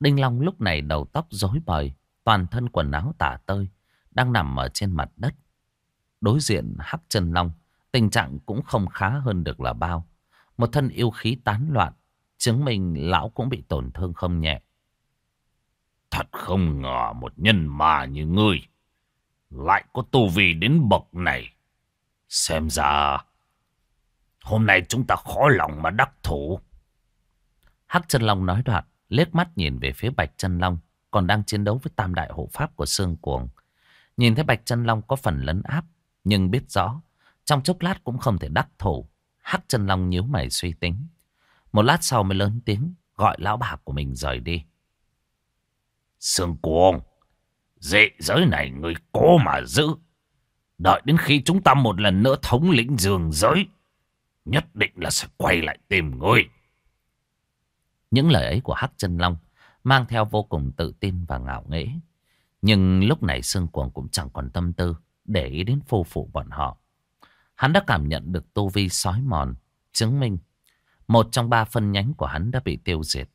Đinh Long lúc này đầu tóc rối bời, toàn thân quần áo tả tơi, đang nằm ở trên mặt đất. Đối diện Hắc Chân Long, tình trạng cũng không khá hơn được là bao. Một thân yêu khí tán loạn, chứng minh lão cũng bị tổn thương không nhẹ. Thật không ngờ một nhân mà như ngươi lại có tu vi đến bậc này. Xem ra hôm nay chúng ta khó lòng mà đắc thủ. Hắc chân long nói đoạn, liếc mắt nhìn về phía bạch chân long, còn đang chiến đấu với tam đại hộ pháp của Sương Cuồng. Nhìn thấy bạch chân long có phần lấn áp, nhưng biết rõ, trong chốc lát cũng không thể đắc thủ. Hắc chân long nhíu mày suy tính. Một lát sau mới lớn tiếng gọi lão bà của mình rời đi. Sương cuồng, dị giới này người cố mà giữ. Đợi đến khi chúng ta một lần nữa thống lĩnh giường giới, nhất định là sẽ quay lại tìm ngươi. Những lời ấy của Hắc chân Long mang theo vô cùng tự tin và ngạo nghễ. Nhưng lúc này Sương Cuồng cũng chẳng còn tâm tư để ý đến phô phụ bọn họ. Hắn đã cảm nhận được tu vi sói mòn, chứng minh một trong ba phân nhánh của hắn đã bị tiêu diệt.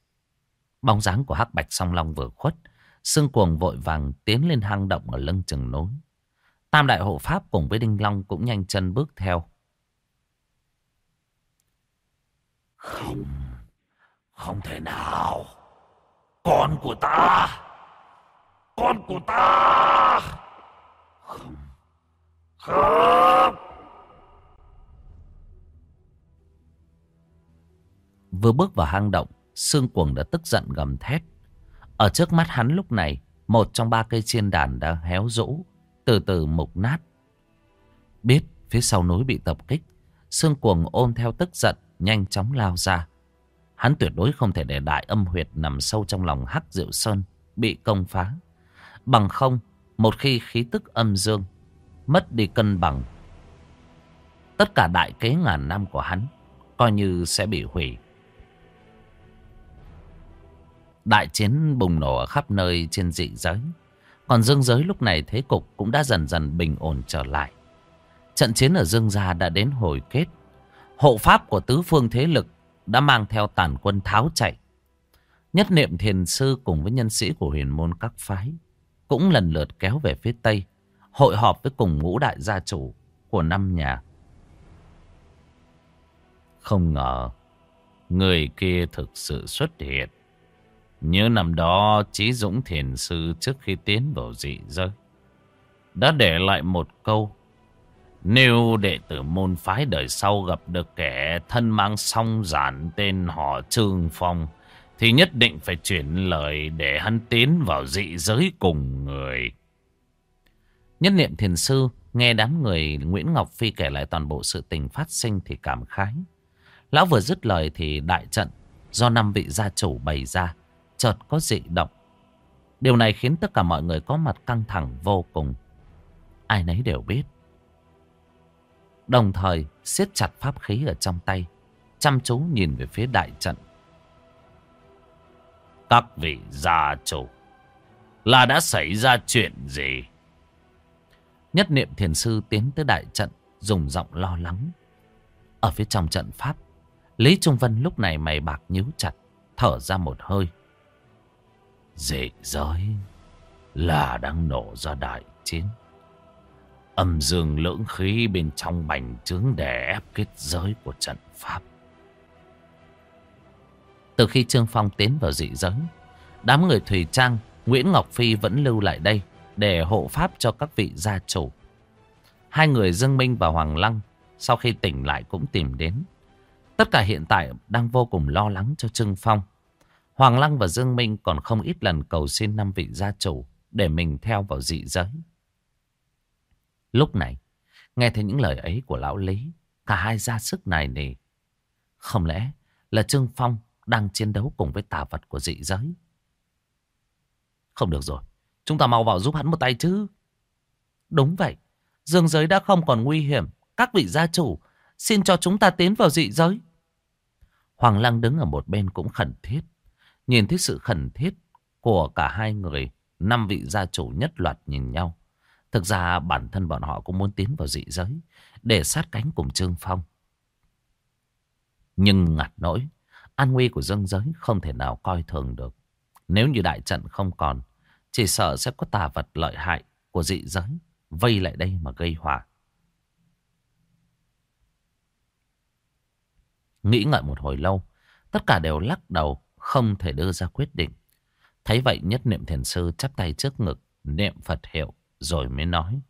Bóng dáng của hắc bạch song long vừa khuất. Sương cuồng vội vàng tiến lên hang động ở lưng chừng nối. Tam đại hộ pháp cùng với Đinh Long cũng nhanh chân bước theo. Không, không thể nào. Con của ta, con của ta. Không, không. Vừa bước vào hang động, Sương Cuồng đã tức giận gầm thét. Ở trước mắt hắn lúc này, một trong ba cây chiên đàn đã héo rũ, từ từ mục nát. Biết phía sau núi bị tập kích, Sương Cuồng ôm theo tức giận, nhanh chóng lao ra. Hắn tuyệt đối không thể để đại âm huyệt nằm sâu trong lòng hắc diệu sơn, bị công phá. Bằng không, một khi khí tức âm dương, mất đi cân bằng. Tất cả đại kế ngàn năm của hắn, coi như sẽ bị hủy. Đại chiến bùng nổ ở khắp nơi trên dị giới. Còn dương giới lúc này thế cục cũng đã dần dần bình ổn trở lại. Trận chiến ở dương gia đã đến hồi kết. Hộ pháp của tứ phương thế lực đã mang theo tàn quân tháo chạy. Nhất niệm thiền sư cùng với nhân sĩ của huyền môn các phái cũng lần lượt kéo về phía tây, hội họp với cùng ngũ đại gia chủ của năm nhà. Không ngờ, người kia thực sự xuất hiện như năm đó, Chí Dũng Thiền Sư trước khi tiến vào dị giới, đã để lại một câu, nếu đệ tử môn phái đời sau gặp được kẻ thân mang song giản tên họ Trương Phong, thì nhất định phải chuyển lời để hắn tiến vào dị giới cùng người. Nhất niệm thiền sư, nghe đám người Nguyễn Ngọc Phi kể lại toàn bộ sự tình phát sinh thì cảm khái. Lão vừa dứt lời thì đại trận do năm vị gia chủ bày ra chợt có dị động. Điều này khiến tất cả mọi người có mặt căng thẳng vô cùng. Ai nấy đều biết. Đồng thời siết chặt pháp khí ở trong tay, chăm chú nhìn về phía đại trận. Các vị gia chủ là đã xảy ra chuyện gì? Nhất niệm thiền sư tiến tới đại trận, dùng giọng lo lắng. Ở phía trong trận pháp, Lý Trung Vân lúc này mày bạc nhíu chặt, thở ra một hơi. Dị giới là đang nổ ra đại chiến. Âm dương lưỡng khí bên trong bành trướng đè ép kết giới của trận pháp. Từ khi Trương Phong tiến vào dị giới, đám người Thùy Trang, Nguyễn Ngọc Phi vẫn lưu lại đây để hộ pháp cho các vị gia chủ. Hai người Dương Minh và Hoàng Lăng sau khi tỉnh lại cũng tìm đến. Tất cả hiện tại đang vô cùng lo lắng cho Trương Phong. Hoàng Lăng và Dương Minh còn không ít lần cầu xin năm vị gia chủ để mình theo vào dị giới. Lúc này, nghe thấy những lời ấy của lão Lý, cả hai ra sức này nỉ. Không lẽ là Trương Phong đang chiến đấu cùng với tà vật của dị giới? Không được rồi, chúng ta mau vào giúp hắn một tay chứ. Đúng vậy, dương giới đã không còn nguy hiểm. Các vị gia chủ, xin cho chúng ta tiến vào dị giới. Hoàng Lăng đứng ở một bên cũng khẩn thiết. Nhìn thấy sự khẩn thiết của cả hai người, năm vị gia chủ nhất loạt nhìn nhau. Thực ra bản thân bọn họ cũng muốn tiến vào dị giới để sát cánh cùng Trương Phong. Nhưng ngặt nỗi, an nguy của dân giới không thể nào coi thường được. Nếu như đại trận không còn, chỉ sợ sẽ có tà vật lợi hại của dị giới vây lại đây mà gây họa. Nghĩ ngợi một hồi lâu, tất cả đều lắc đầu, không thể đưa ra quyết định. Thấy vậy nhất niệm thiền sư chắp tay trước ngực, niệm Phật hiệu, rồi mới nói.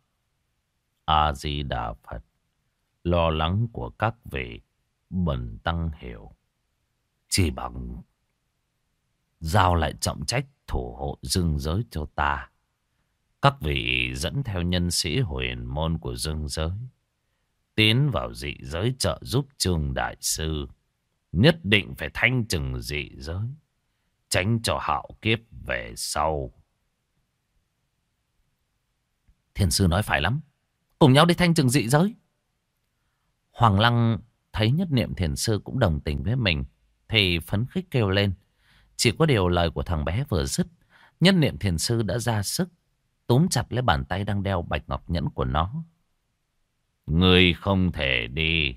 A-di-đà Phật, lo lắng của các vị, bần tăng hiểu. Chỉ bằng giao lại trọng trách thủ hộ dương giới cho ta. Các vị dẫn theo nhân sĩ huyền môn của dương giới. Tiến vào dị giới trợ giúp trương đại sư. Nhất định phải thanh trừng dị giới. Tránh cho hạo kiếp về sau. Thiền sư nói phải lắm. Cùng nhau đi thanh trừng dị giới. Hoàng Lăng thấy nhất niệm thiền sư cũng đồng tình với mình. Thì phấn khích kêu lên. Chỉ có điều lời của thằng bé vừa dứt. Nhất niệm thiền sư đã ra sức. Túm chặt lấy bàn tay đang đeo bạch ngọc nhẫn của nó. Người không thể đi.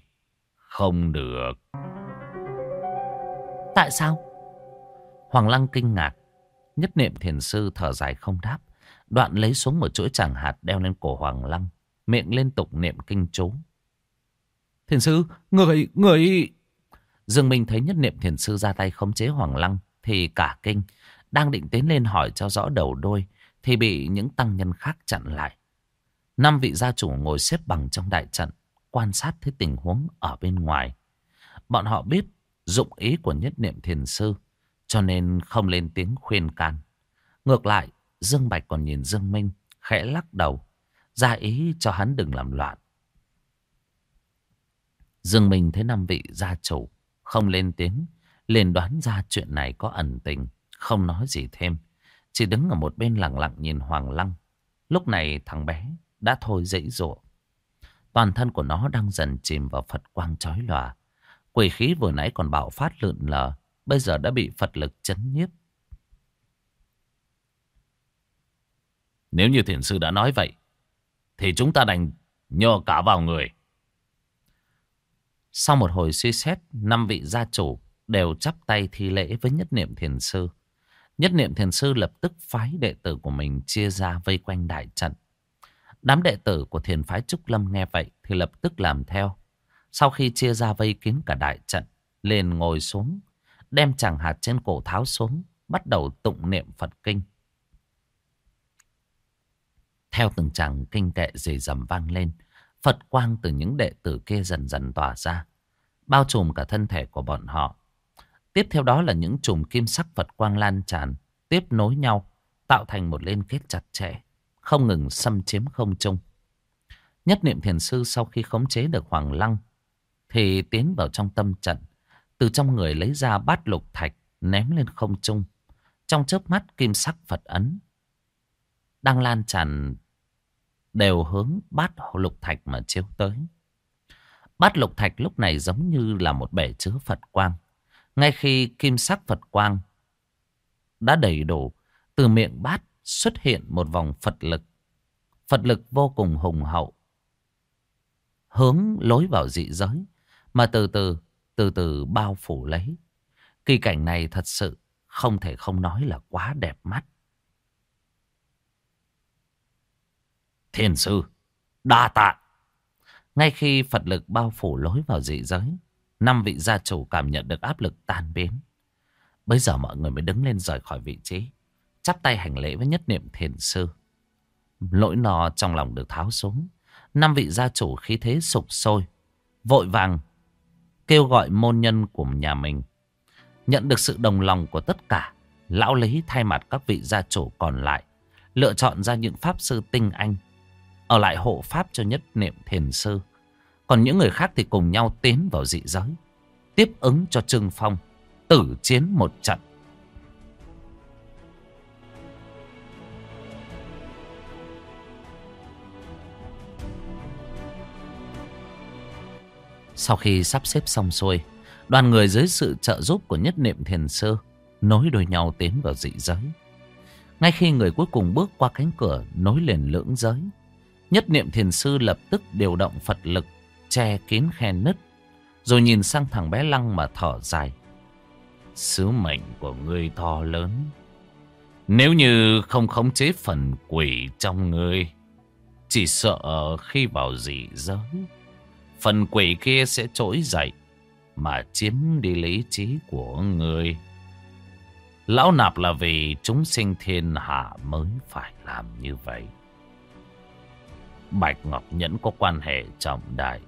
Không được. Tại sao? Hoàng Lăng kinh ngạc. Nhất niệm thiền sư thở dài không đáp. Đoạn lấy xuống một chuỗi chẳng hạt đeo lên cổ Hoàng Lăng. Miệng liên tục niệm kinh chú. Thiền sư, người, người... Dương Minh thấy nhất niệm thiền sư ra tay khống chế Hoàng Lăng thì cả kinh. Đang định tiến lên hỏi cho rõ đầu đôi thì bị những tăng nhân khác chặn lại. Năm vị gia chủ ngồi xếp bằng trong đại trận quan sát thấy tình huống ở bên ngoài. Bọn họ biết dụng ý của nhất niệm thiền sư cho nên không lên tiếng khuyên can. Ngược lại, Dương Bạch còn nhìn Dương Minh khẽ lắc đầu ra ý cho hắn đừng làm loạn. Dương Minh thấy năm vị gia chủ không lên tiếng liền đoán ra chuyện này có ẩn tình, không nói gì thêm. Chỉ đứng ở một bên lặng lặng nhìn Hoàng Lăng. Lúc này thằng bé đã thôi dãy rộ. Toàn thân của nó đang dần chìm vào Phật quang chói lòa. Quỷ khí vừa nãy còn bạo phát lượn lờ, bây giờ đã bị Phật lực chấn nhiếp. Nếu như thiền sư đã nói vậy, thì chúng ta đành nhờ cả vào người. Sau một hồi suy xét, năm vị gia chủ đều chắp tay thi lễ với nhất niệm thiền sư. Nhất niệm thiền sư lập tức phái đệ tử của mình chia ra vây quanh đại trận. Đám đệ tử của thiền phái Trúc Lâm nghe vậy thì lập tức làm theo. Sau khi chia ra vây kín cả đại trận, liền ngồi xuống, đem chẳng hạt trên cổ tháo xuống, bắt đầu tụng niệm Phật kinh. Theo từng tràng kinh kệ rì rầm vang lên, Phật quang từ những đệ tử kia dần dần tỏa ra, bao trùm cả thân thể của bọn họ. Tiếp theo đó là những chùm kim sắc Phật quang lan tràn, tiếp nối nhau, tạo thành một liên kết chặt chẽ, không ngừng xâm chiếm không trung. Nhất niệm thiền sư sau khi khống chế được Hoàng Lăng, thì tiến vào trong tâm trận, từ trong người lấy ra bát lục thạch, ném lên không trung. Trong chớp mắt kim sắc Phật ấn, đang lan tràn đều hướng bát lục thạch mà chiếu tới. Bát lục thạch lúc này giống như là một bể chứa Phật quang. Ngay khi kim sắc Phật quang đã đầy đủ, từ miệng bát xuất hiện một vòng Phật lực. Phật lực vô cùng hùng hậu. Hướng lối vào dị giới, mà từ từ, từ từ bao phủ lấy. Kỳ cảnh này thật sự không thể không nói là quá đẹp mắt. Thiền sư, đa tạ. Ngay khi Phật lực bao phủ lối vào dị giới, năm vị gia chủ cảm nhận được áp lực tan biến. Bây giờ mọi người mới đứng lên rời khỏi vị trí, chắp tay hành lễ với nhất niệm thiền sư. Lỗi nò trong lòng được tháo xuống, năm vị gia chủ khí thế sụp sôi, vội vàng kêu gọi môn nhân của nhà mình. Nhận được sự đồng lòng của tất cả, lão lý thay mặt các vị gia chủ còn lại, lựa chọn ra những pháp sư tinh anh ở lại hộ pháp cho nhất niệm thiền sư. Còn những người khác thì cùng nhau tiến vào dị giới. Tiếp ứng cho Trương Phong. Tử chiến một trận. Sau khi sắp xếp xong xuôi, đoàn người dưới sự trợ giúp của nhất niệm thiền sư nối đuôi nhau tiến vào dị giới. Ngay khi người cuối cùng bước qua cánh cửa nối liền lưỡng giới, Nhất niệm thiền sư lập tức điều động Phật lực che kín khe nứt. Rồi nhìn sang thằng bé Lăng mà thở dài. Sứ mệnh của ngươi to lớn. Nếu như không khống chế phần quỷ trong ngươi, chỉ sợ khi vào dị giới, phần quỷ kia sẽ trỗi dậy mà chiếm đi lý trí của người Lão nạp là vì chúng sinh thiên hạ mới phải làm như vậy. Bạch Ngọc Nhẫn có quan hệ trọng đại.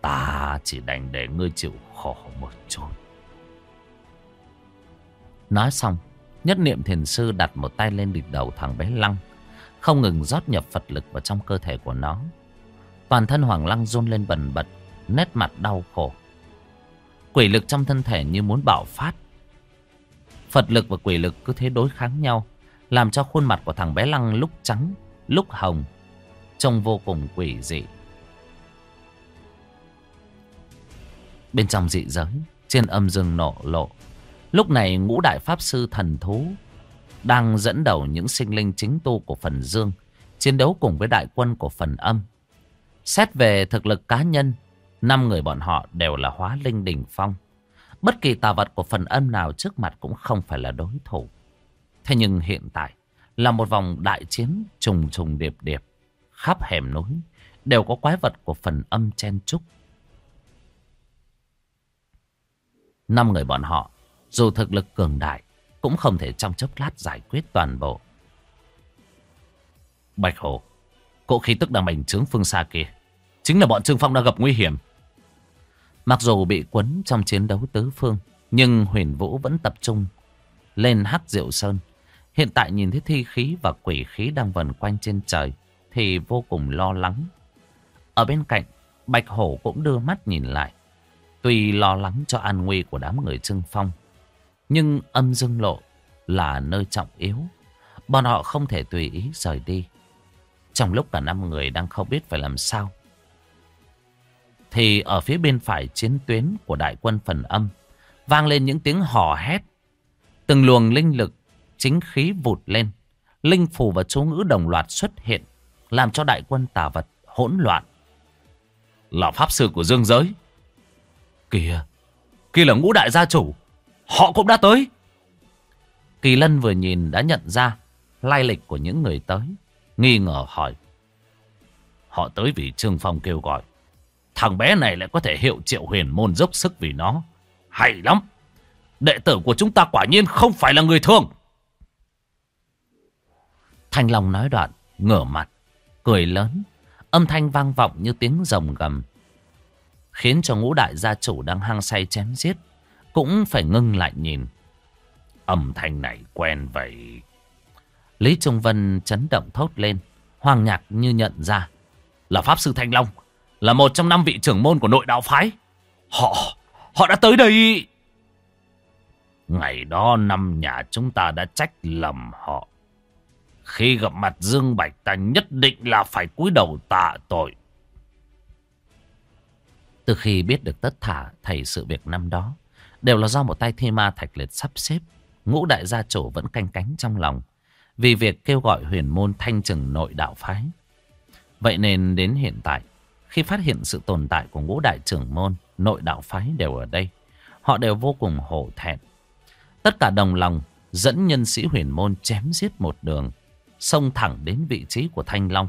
Ta chỉ đành để ngươi chịu khổ một chút. Nói xong, nhất niệm thiền sư đặt một tay lên đỉnh đầu thằng bé Lăng. Không ngừng rót nhập Phật lực vào trong cơ thể của nó. Toàn thân Hoàng Lăng run lên bần bật, nét mặt đau khổ. Quỷ lực trong thân thể như muốn bạo phát. Phật lực và quỷ lực cứ thế đối kháng nhau, làm cho khuôn mặt của thằng bé Lăng lúc trắng, lúc hồng, trông vô cùng quỷ dị. Bên trong dị giới, trên âm dương nổ lộ, lúc này ngũ đại pháp sư thần thú đang dẫn đầu những sinh linh chính tu của phần dương, chiến đấu cùng với đại quân của phần âm. Xét về thực lực cá nhân, năm người bọn họ đều là hóa linh đỉnh phong. Bất kỳ tà vật của phần âm nào trước mặt cũng không phải là đối thủ. Thế nhưng hiện tại là một vòng đại chiến trùng trùng điệp điệp khắp hẻm núi đều có quái vật của phần âm chen trúc. Năm người bọn họ, dù thực lực cường đại, cũng không thể trong chốc lát giải quyết toàn bộ. Bạch Hồ, cỗ khí tức đang bành trướng phương xa kia, chính là bọn Trương Phong đã gặp nguy hiểm. Mặc dù bị quấn trong chiến đấu tứ phương, nhưng huyền vũ vẫn tập trung lên hắc diệu sơn. Hiện tại nhìn thấy thi khí và quỷ khí đang vần quanh trên trời thì vô cùng lo lắng. Ở bên cạnh, Bạch Hổ cũng đưa mắt nhìn lại. Tuy lo lắng cho an nguy của đám người trương Phong, nhưng âm dương lộ là nơi trọng yếu. Bọn họ không thể tùy ý rời đi. Trong lúc cả năm người đang không biết phải làm sao. Thì ở phía bên phải chiến tuyến của đại quân phần âm, vang lên những tiếng hò hét. Từng luồng linh lực, chính khí vụt lên. Linh phù và chú ngữ đồng loạt xuất hiện làm cho đại quân tà vật hỗn loạn. Là pháp sư của dương giới. Kìa, Kìa là ngũ đại gia chủ, họ cũng đã tới. Kỳ Lân vừa nhìn đã nhận ra lai lịch của những người tới, nghi ngờ hỏi. Họ tới vì Trương Phong kêu gọi. Thằng bé này lại có thể hiệu triệu huyền môn dốc sức vì nó. Hay lắm. Đệ tử của chúng ta quả nhiên không phải là người thường. Thanh Long nói đoạn, ngửa mặt, cười lớn. Âm thanh vang vọng như tiếng rồng gầm. Khiến cho ngũ đại gia chủ đang hang say chém giết. Cũng phải ngưng lại nhìn. Âm thanh này quen vậy. Lý Trung Vân chấn động thốt lên. Hoàng nhạc như nhận ra. Là Pháp Sư Thanh Long. Là một trong năm vị trưởng môn của nội đạo phái. Họ, họ đã tới đây. Ngày đó năm nhà chúng ta đã trách lầm họ. Khi gặp mặt Dương Bạch ta nhất định là phải cúi đầu tạ tội. Từ khi biết được tất thả thầy sự việc năm đó, đều là do một tay thi ma thạch liệt sắp xếp. Ngũ đại gia chủ vẫn canh cánh trong lòng, vì việc kêu gọi huyền môn thanh trừng nội đạo phái. Vậy nên đến hiện tại, khi phát hiện sự tồn tại của ngũ đại trưởng môn, nội đạo phái đều ở đây, họ đều vô cùng hổ thẹn. Tất cả đồng lòng dẫn nhân sĩ huyền môn chém giết một đường, xông thẳng đến vị trí của Thanh Long.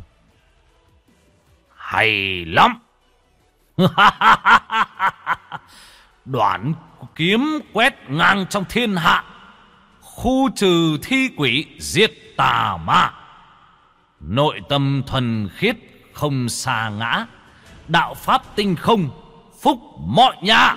Hay lắm! *laughs* Đoạn kiếm quét ngang trong thiên hạ, khu trừ thi quỷ diệt tà ma. Nội tâm thuần khiết không xa ngã, đạo pháp tinh không, phúc mọi nhà.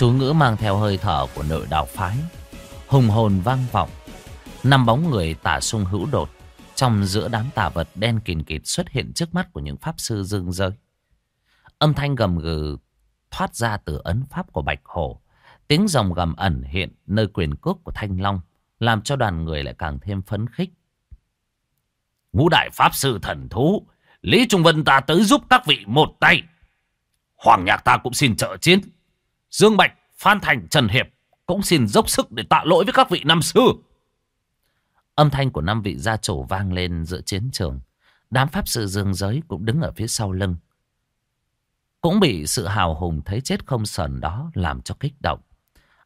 Chú ngữ mang theo hơi thở của nội đạo phái. Hùng hồn vang vọng. Năm bóng người tả sung hữu đột. Trong giữa đám tà vật đen kìn kịt xuất hiện trước mắt của những pháp sư dương giới. Âm thanh gầm gừ thoát ra từ ấn pháp của Bạch Hổ. Tiếng rồng gầm ẩn hiện nơi quyền cước của Thanh Long. Làm cho đoàn người lại càng thêm phấn khích. Ngũ đại pháp sư thần thú. Lý Trung Vân ta tới giúp các vị một tay. Hoàng nhạc ta cũng xin trợ chiến. Dương Bạch, Phan Thành, Trần Hiệp cũng xin dốc sức để tạ lỗi với các vị năm xưa. Âm thanh của năm vị gia chủ vang lên giữa chiến trường. Đám pháp sư dương giới cũng đứng ở phía sau lưng. Cũng bị sự hào hùng thấy chết không sờn đó làm cho kích động.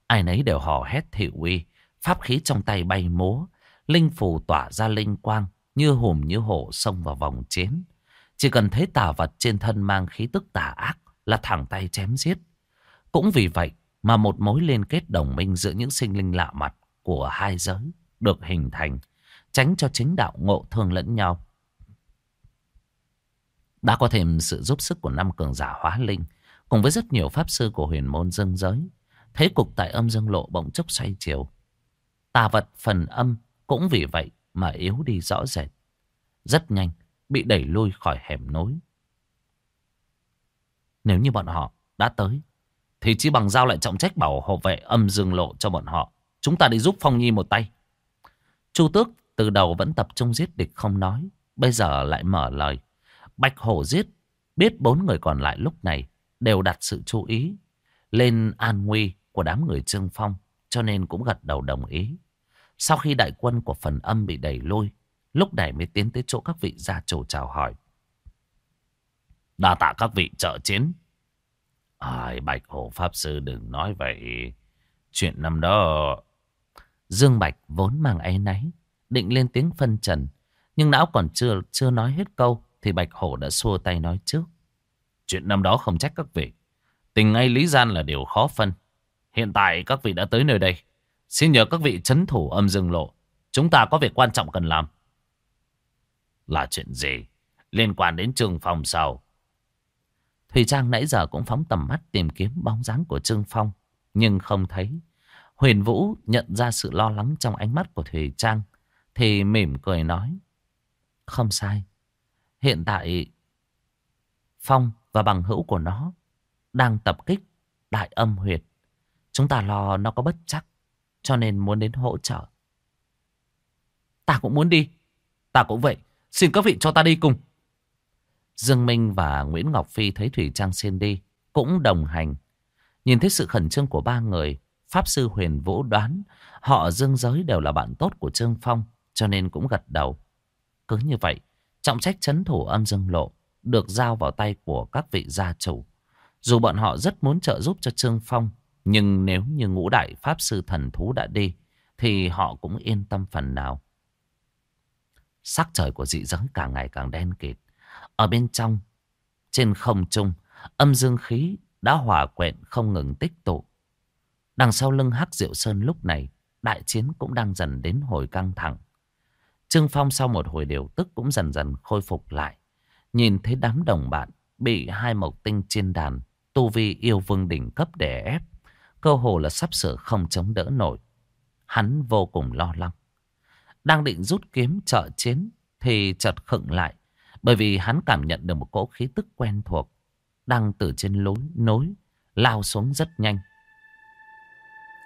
Ai nấy đều hò hét thị uy, pháp khí trong tay bay múa, linh phù tỏa ra linh quang, như hùm như hổ xông vào vòng chiến. Chỉ cần thấy tà vật trên thân mang khí tức tà ác là thẳng tay chém giết. Cũng vì vậy mà một mối liên kết đồng minh giữa những sinh linh lạ mặt của hai giới được hình thành, tránh cho chính đạo ngộ thương lẫn nhau. Đã có thêm sự giúp sức của năm cường giả hóa linh, cùng với rất nhiều pháp sư của huyền môn dân giới. Thế cục tại âm dương lộ bỗng chốc xoay chiều. Tà vật phần âm cũng vì vậy mà yếu đi rõ rệt. Rất nhanh, bị đẩy lui khỏi hẻm nối. Nếu như bọn họ đã tới thì chỉ bằng giao lại trọng trách bảo hộ vệ âm dương lộ cho bọn họ. Chúng ta đi giúp Phong Nhi một tay. Chu Tước từ đầu vẫn tập trung giết địch không nói. Bây giờ lại mở lời. Bạch Hổ giết. Biết bốn người còn lại lúc này đều đặt sự chú ý lên an nguy của đám người Trương Phong. Cho nên cũng gật đầu đồng ý. Sau khi đại quân của phần âm bị đẩy lui. Lúc này mới tiến tới chỗ các vị gia chủ chào hỏi. Đa tạ các vị trợ chiến. Ai, Bạch Hổ Pháp Sư đừng nói vậy. Chuyện năm đó... Dương Bạch vốn mang áy náy, định lên tiếng phân trần. Nhưng não còn chưa chưa nói hết câu, thì Bạch Hổ đã xua tay nói trước. Chuyện năm đó không trách các vị. Tình ngay lý gian là điều khó phân. Hiện tại các vị đã tới nơi đây. Xin nhờ các vị chấn thủ âm dương lộ. Chúng ta có việc quan trọng cần làm. Là chuyện gì? Liên quan đến trường phòng sau. Thùy Trang nãy giờ cũng phóng tầm mắt tìm kiếm bóng dáng của Trương Phong. Nhưng không thấy. Huyền Vũ nhận ra sự lo lắng trong ánh mắt của Thùy Trang. Thì mỉm cười nói. Không sai. Hiện tại Phong và bằng hữu của nó đang tập kích đại âm huyệt. Chúng ta lo nó có bất chắc, cho nên muốn đến hỗ trợ. Ta cũng muốn đi. Ta cũng vậy. Xin các vị cho ta đi cùng. Dương Minh và Nguyễn Ngọc Phi thấy Thủy Trang xin đi, cũng đồng hành. Nhìn thấy sự khẩn trương của ba người, Pháp Sư Huyền Vũ đoán họ dương giới đều là bạn tốt của Trương Phong, cho nên cũng gật đầu. Cứ như vậy, trọng trách chấn thủ âm dương lộ được giao vào tay của các vị gia chủ. Dù bọn họ rất muốn trợ giúp cho Trương Phong, nhưng nếu như ngũ đại Pháp Sư thần thú đã đi, thì họ cũng yên tâm phần nào. Sắc trời của dị giới càng ngày càng đen kịt. Ở bên trong, trên không trung, âm dương khí đã hòa quyện không ngừng tích tụ. Đằng sau lưng Hắc Diệu Sơn lúc này, đại chiến cũng đang dần đến hồi căng thẳng. Trương Phong sau một hồi điều tức cũng dần dần khôi phục lại. Nhìn thấy đám đồng bạn bị hai mộc tinh trên đàn, tu vi yêu vương đỉnh cấp đè ép. Cơ hồ là sắp sửa không chống đỡ nổi. Hắn vô cùng lo lắng. Đang định rút kiếm trợ chiến thì chợt khựng lại. Bởi vì hắn cảm nhận được một cỗ khí tức quen thuộc. Đang từ trên lối nối, lao xuống rất nhanh.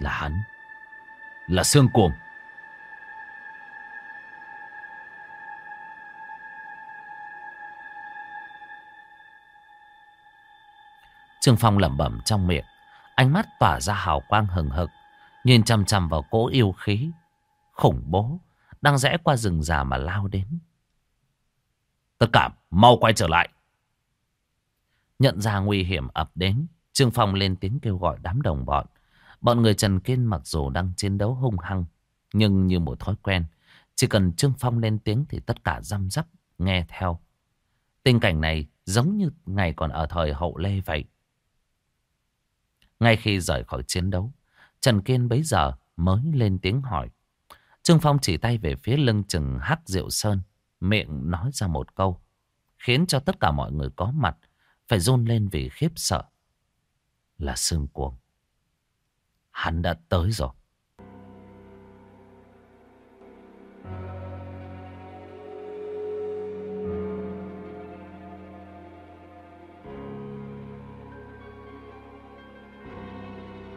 Là hắn. Là xương cuồng. Trương Phong lẩm bẩm trong miệng. Ánh mắt tỏa ra hào quang hừng hực. Nhìn chằm chằm vào cỗ yêu khí. Khủng bố. Đang rẽ qua rừng già mà lao đến. Tất cả mau quay trở lại. Nhận ra nguy hiểm ập đến. Trương Phong lên tiếng kêu gọi đám đồng bọn. Bọn người Trần Kiên mặc dù đang chiến đấu hung hăng. Nhưng như một thói quen. Chỉ cần Trương Phong lên tiếng thì tất cả răm rắp nghe theo. Tình cảnh này giống như ngày còn ở thời hậu lê vậy. Ngay khi rời khỏi chiến đấu, Trần Kiên bấy giờ mới lên tiếng hỏi. Trương Phong chỉ tay về phía lưng chừng Hắc Diệu Sơn, miệng nói ra một câu, khiến cho tất cả mọi người có mặt phải run lên vì khiếp sợ. Là Sương Cuồng. Hắn đã tới rồi.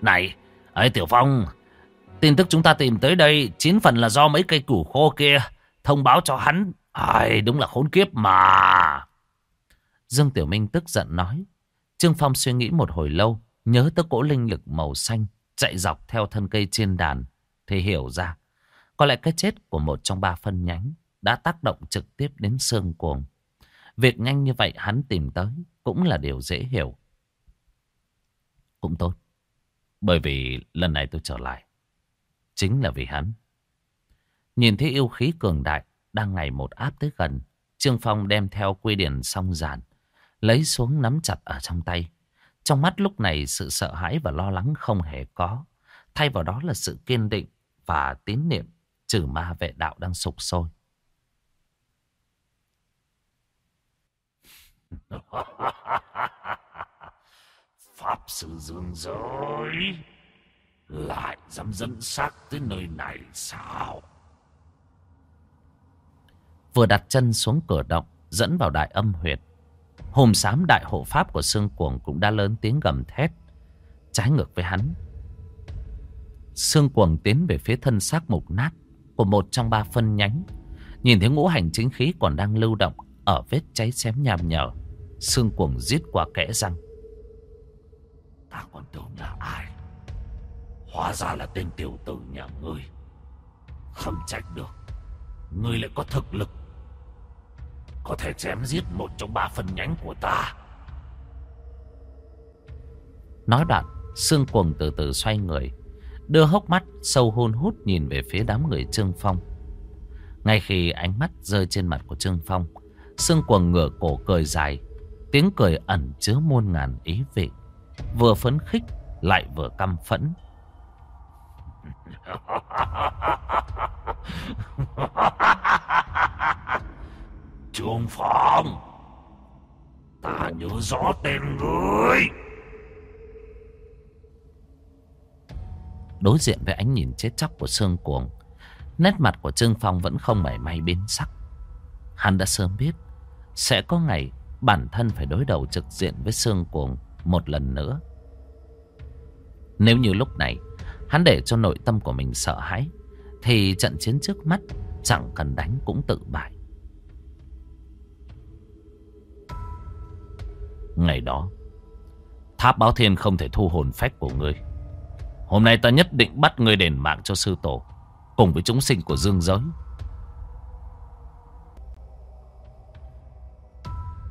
Này, ấy Tiểu Phong, tin tức chúng ta tìm tới đây chín phần là do mấy cây củ khô kia thông báo cho hắn. Ai, đúng là khốn kiếp mà. Dương Tiểu Minh tức giận nói. Trương Phong suy nghĩ một hồi lâu, nhớ tới cỗ linh lực màu xanh chạy dọc theo thân cây trên đàn, thì hiểu ra. Có lẽ cái chết của một trong ba phân nhánh đã tác động trực tiếp đến xương cuồng. Việc nhanh như vậy hắn tìm tới cũng là điều dễ hiểu. Cũng tốt. Bởi vì lần này tôi trở lại. Chính là vì hắn. Nhìn thấy yêu khí cường đại đang ngày một áp tới gần. Trương Phong đem theo quy điển song giản, Lấy xuống nắm chặt ở trong tay. Trong mắt lúc này sự sợ hãi và lo lắng không hề có. Thay vào đó là sự kiên định và tín niệm trừ ma vệ đạo đang sục sôi. *laughs* Pháp sư dương giới lại dám dẫn xác tới nơi này sao? Vừa đặt chân xuống cửa động, dẫn vào đại âm huyệt. Hồn sám đại hộ pháp của Sương Cuồng cũng đã lớn tiếng gầm thét. Trái ngược với hắn. Sương Cuồng tiến về phía thân xác mục nát của một trong ba phân nhánh. Nhìn thấy ngũ hành chính khí còn đang lưu động ở vết cháy xém nham nhở. Sương Cuồng giết qua kẽ răng. Ta còn tưởng là ai Hóa ra là tên tiểu tử nhà ngươi Không trách được Ngươi lại có thực lực có thể chém giết một trong ba phần nhánh của ta. Nói đoạn Sương cuồng từ từ xoay người Đưa hốc mắt sâu hôn hút nhìn về phía đám người Trương Phong. Ngay khi ánh mắt rơi trên mặt của Trương Phong Sương cuồng ngửa cổ cười dài Tiếng cười ẩn chứa muôn ngàn ý vị Vừa phấn khích lại vừa căm phẫn *laughs* Trương Phong Ta nhớ rõ tên ngươi Đối diện với ánh nhìn chết chóc của Sương Cuồng, Nét mặt của Trương Phong vẫn không mảy may biến sắc Hắn đã sớm biết, Sẽ có ngày bản thân phải đối đầu trực diện với Sương Cuồng một lần nữa. Nếu như lúc này, hắn để cho nội tâm của mình sợ hãi, thì trận chiến trước mắt chẳng cần đánh cũng tự bại. Ngày đó. Tháp báo thiên không thể thu hồn phách của ngươi. Hôm nay ta nhất định bắt ngươi đền mạng cho sư tổ, Cùng với chúng sinh của dương giới.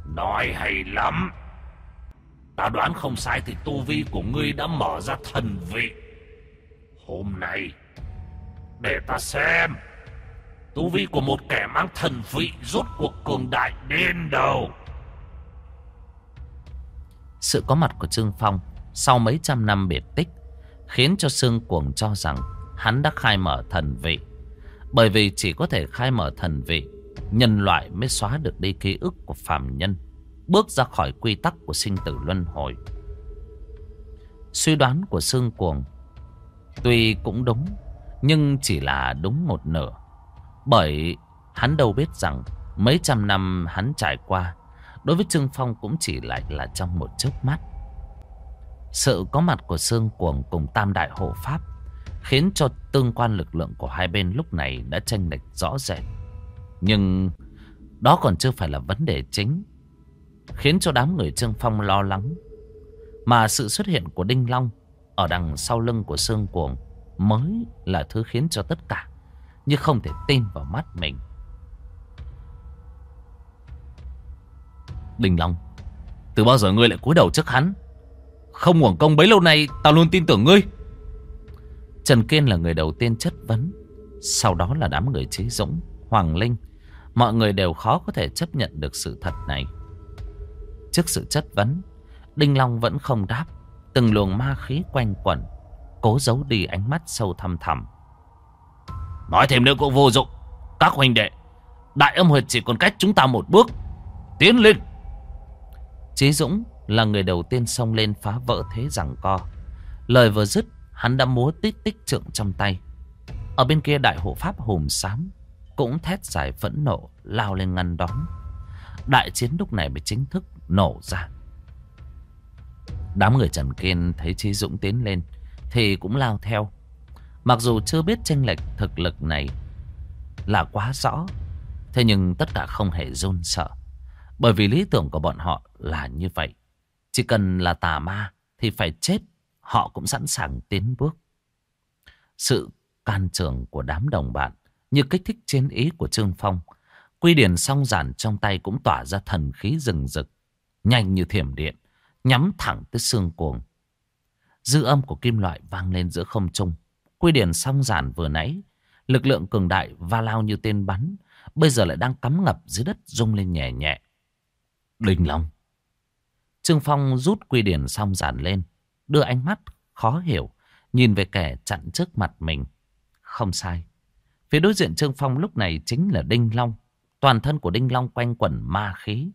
Nói hay lắm. Ta đoán không sai thì tu vi của ngươi đã mở ra thần vị. Hôm nay, Để ta xem. Tu vi của một kẻ mang thần vị rốt cuộc cường đại đến đâu? Sự có mặt của Trương Phong Sau mấy trăm năm biệt tích Khiến cho Sương Cuồng cho rằng Hắn đã khai mở thần vị. Bởi vì chỉ có thể khai mở thần vị, Nhân loại mới xóa được đi ký ức của phàm nhân, Bước ra khỏi quy tắc của sinh tử luân hồi. Suy đoán của Sương Cuồng Tuy cũng đúng, Nhưng chỉ là đúng một nửa. Bởi hắn đâu biết rằng Mấy trăm năm hắn trải qua Đối với Trương Phong cũng chỉ lại là trong một chớp mắt. Sự có mặt của Sương Cuồng cùng Tam Đại Hộ Pháp Khiến cho tương quan lực lượng của hai bên lúc này đã tranh lệch rõ rệt. Nhưng đó còn chưa phải là vấn đề chính, Khiến cho đám người Trương Phong lo lắng. Mà sự xuất hiện của Đinh Long Ở đằng sau lưng của Sương Cuồng Mới là thứ khiến cho tất cả Như không thể tin vào mắt mình. Đình Long. Từ bao giờ ngươi lại cúi đầu trước hắn? Không uổng công bấy lâu nay Tao luôn tin tưởng ngươi. Trần Kiên là người đầu tiên chất vấn. Sau đó là đám người Trí Dũng, Hoàng Linh. Mọi người đều khó có thể chấp nhận được sự thật này. Trước sự chất vấn, Đinh Long vẫn không đáp. Từng luồng ma khí quanh quẩn, Cố giấu đi ánh mắt sâu thăm thẳm. Nói thêm nữa cũng vô dụng. Các huynh đệ, Đại âm huyệt chỉ còn cách chúng ta một bước. Tiến lên. Chí Dũng là người đầu tiên xông lên phá vỡ thế rằng co. Lời vừa dứt, hắn đã múa tích tích trượng trong tay. Ở bên kia đại hộ pháp hùm xám cũng thét giải phẫn nộ lao lên ngăn đón. Đại chiến lúc này mới chính thức nổ ra. Đám người Trần Kiên thấy Chí Dũng tiến lên thì cũng lao theo. Mặc dù chưa biết tranh lệch thực lực này là quá rõ, thế nhưng tất cả không hề run sợ. Bởi vì lý tưởng của bọn họ là như vậy. Chỉ cần là tà ma thì phải chết, họ cũng sẵn sàng tiến bước. Sự can trường của đám đồng bạn như kích thích chiến ý của Trương Phong. Quy điển song giản trong tay cũng tỏa ra thần khí rừng rực, nhanh như thiểm điện, nhắm thẳng tới xương cuồng. Dư âm của kim loại vang lên giữa không trung. Quy điển song giản vừa nãy, lực lượng cường đại va lao như tên bắn, bây giờ lại đang cắm ngập dưới đất rung lên nhẹ nhẹ. Đình Long. Trương Phong rút quy điển xong giản lên. Đưa ánh mắt khó hiểu. Nhìn về kẻ chặn trước mặt mình. Không sai. Phía đối diện Trương Phong lúc này chính là Đinh Long. Toàn thân của Đinh Long quanh quẩn ma khí.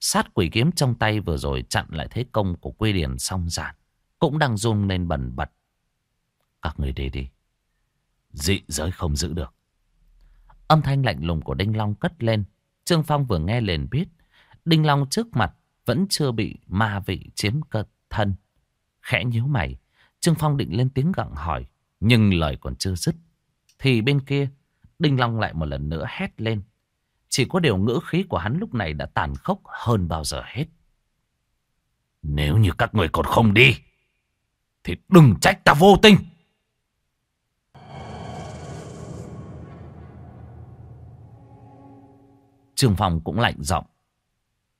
Sát quỷ kiếm trong tay vừa rồi chặn lại thế công của quy điển xong giản. Cũng đang run lên bần bật. Các người đi đi. Dị giới không giữ được. Âm thanh lạnh lùng của Đinh Long cất lên. Trương Phong vừa nghe liền biết Đinh Long trước mặt vẫn chưa bị ma vị chiếm cơ thân. Khẽ nhíu mày, Trương Phong định lên tiếng gặng hỏi, nhưng lời còn chưa dứt. Thì bên kia, Đinh Long lại một lần nữa hét lên. Chỉ có điều ngữ khí của hắn lúc này đã tàn khốc hơn bao giờ hết. Nếu như các người còn không đi, thì đừng trách ta vô tình. Trương Phong cũng lạnh giọng.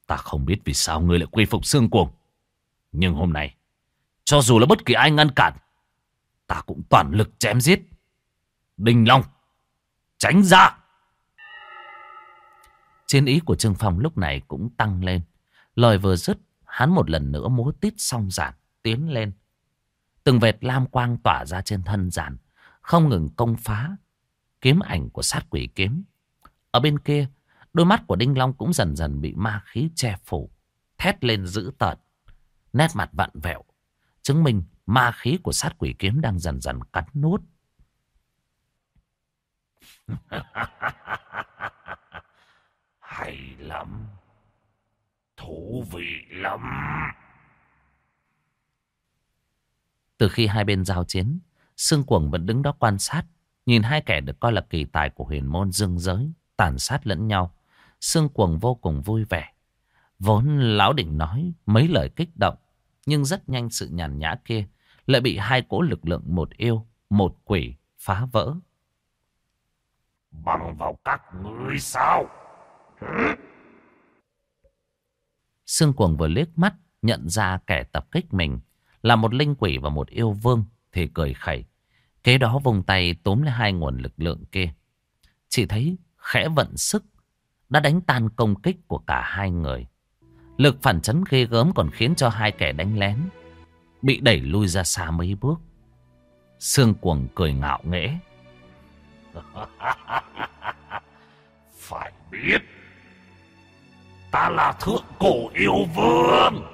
Ta không biết vì sao ngươi lại quy phục xương cuồng. Nhưng hôm nay, cho dù là bất kỳ ai ngăn cản, ta cũng toàn lực chém giết. Đình Long, tránh ra! Chiến ý của Trương Phong lúc này cũng tăng lên. Lời vừa dứt, hắn một lần nữa múa tít song giản, tiến lên. Từng vệt lam quang tỏa ra trên thân giản, không ngừng công phá. Kiếm ảnh của sát quỷ kiếm. Ở bên kia, Đôi mắt của Đinh Long cũng dần dần bị ma khí che phủ. Thét lên dữ tợn. Nét mặt vặn vẹo. Chứng minh ma khí của sát quỷ kiếm đang dần dần cắn nuốt. *laughs* Hay lắm. Thú vị lắm. Từ khi hai bên giao chiến, Sương Cuồng vẫn đứng đó quan sát, nhìn hai kẻ được coi là kỳ tài của huyền môn dương giới, tàn sát lẫn nhau. Sương Cuồng vô cùng vui vẻ. Vốn lão định nói mấy lời kích động, nhưng rất nhanh sự nhàn nhã kia lại bị hai cỗ lực lượng một yêu, một quỷ phá vỡ. Bằng vào các ngươi sao? Sương Cuồng vừa liếc mắt nhận ra kẻ tập kích mình là một linh quỷ và một yêu vương thì cười khẩy. Kế đó vùng tay tóm lấy hai nguồn lực lượng kia. Chỉ thấy khẽ vận sức đã đánh tan công kích của cả hai người. Lực phản chấn ghê gớm còn khiến cho hai kẻ đánh lén bị đẩy lui ra xa mấy bước. Sương cuồng cười ngạo nghễ. *laughs* Phải biết, ta là thượng cổ yêu vương.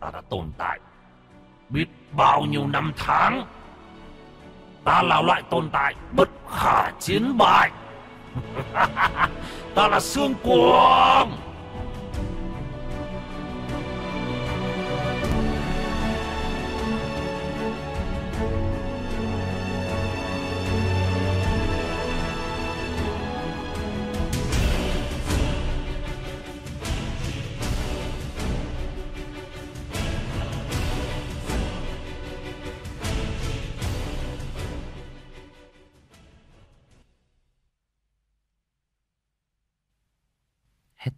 Ta đã tồn tại biết bao nhiêu năm tháng. Ta là loại tồn tại bất khả chiến bại ta là xương cuồng.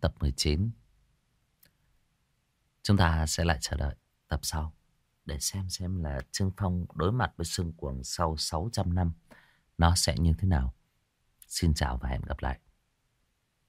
Tập 19. Chúng ta sẽ lại chờ đợi tập sau để xem xem là Trương Phong đối mặt với Sương Cuồng sau 600 năm, nó sẽ như thế nào. Xin chào và hẹn gặp lại.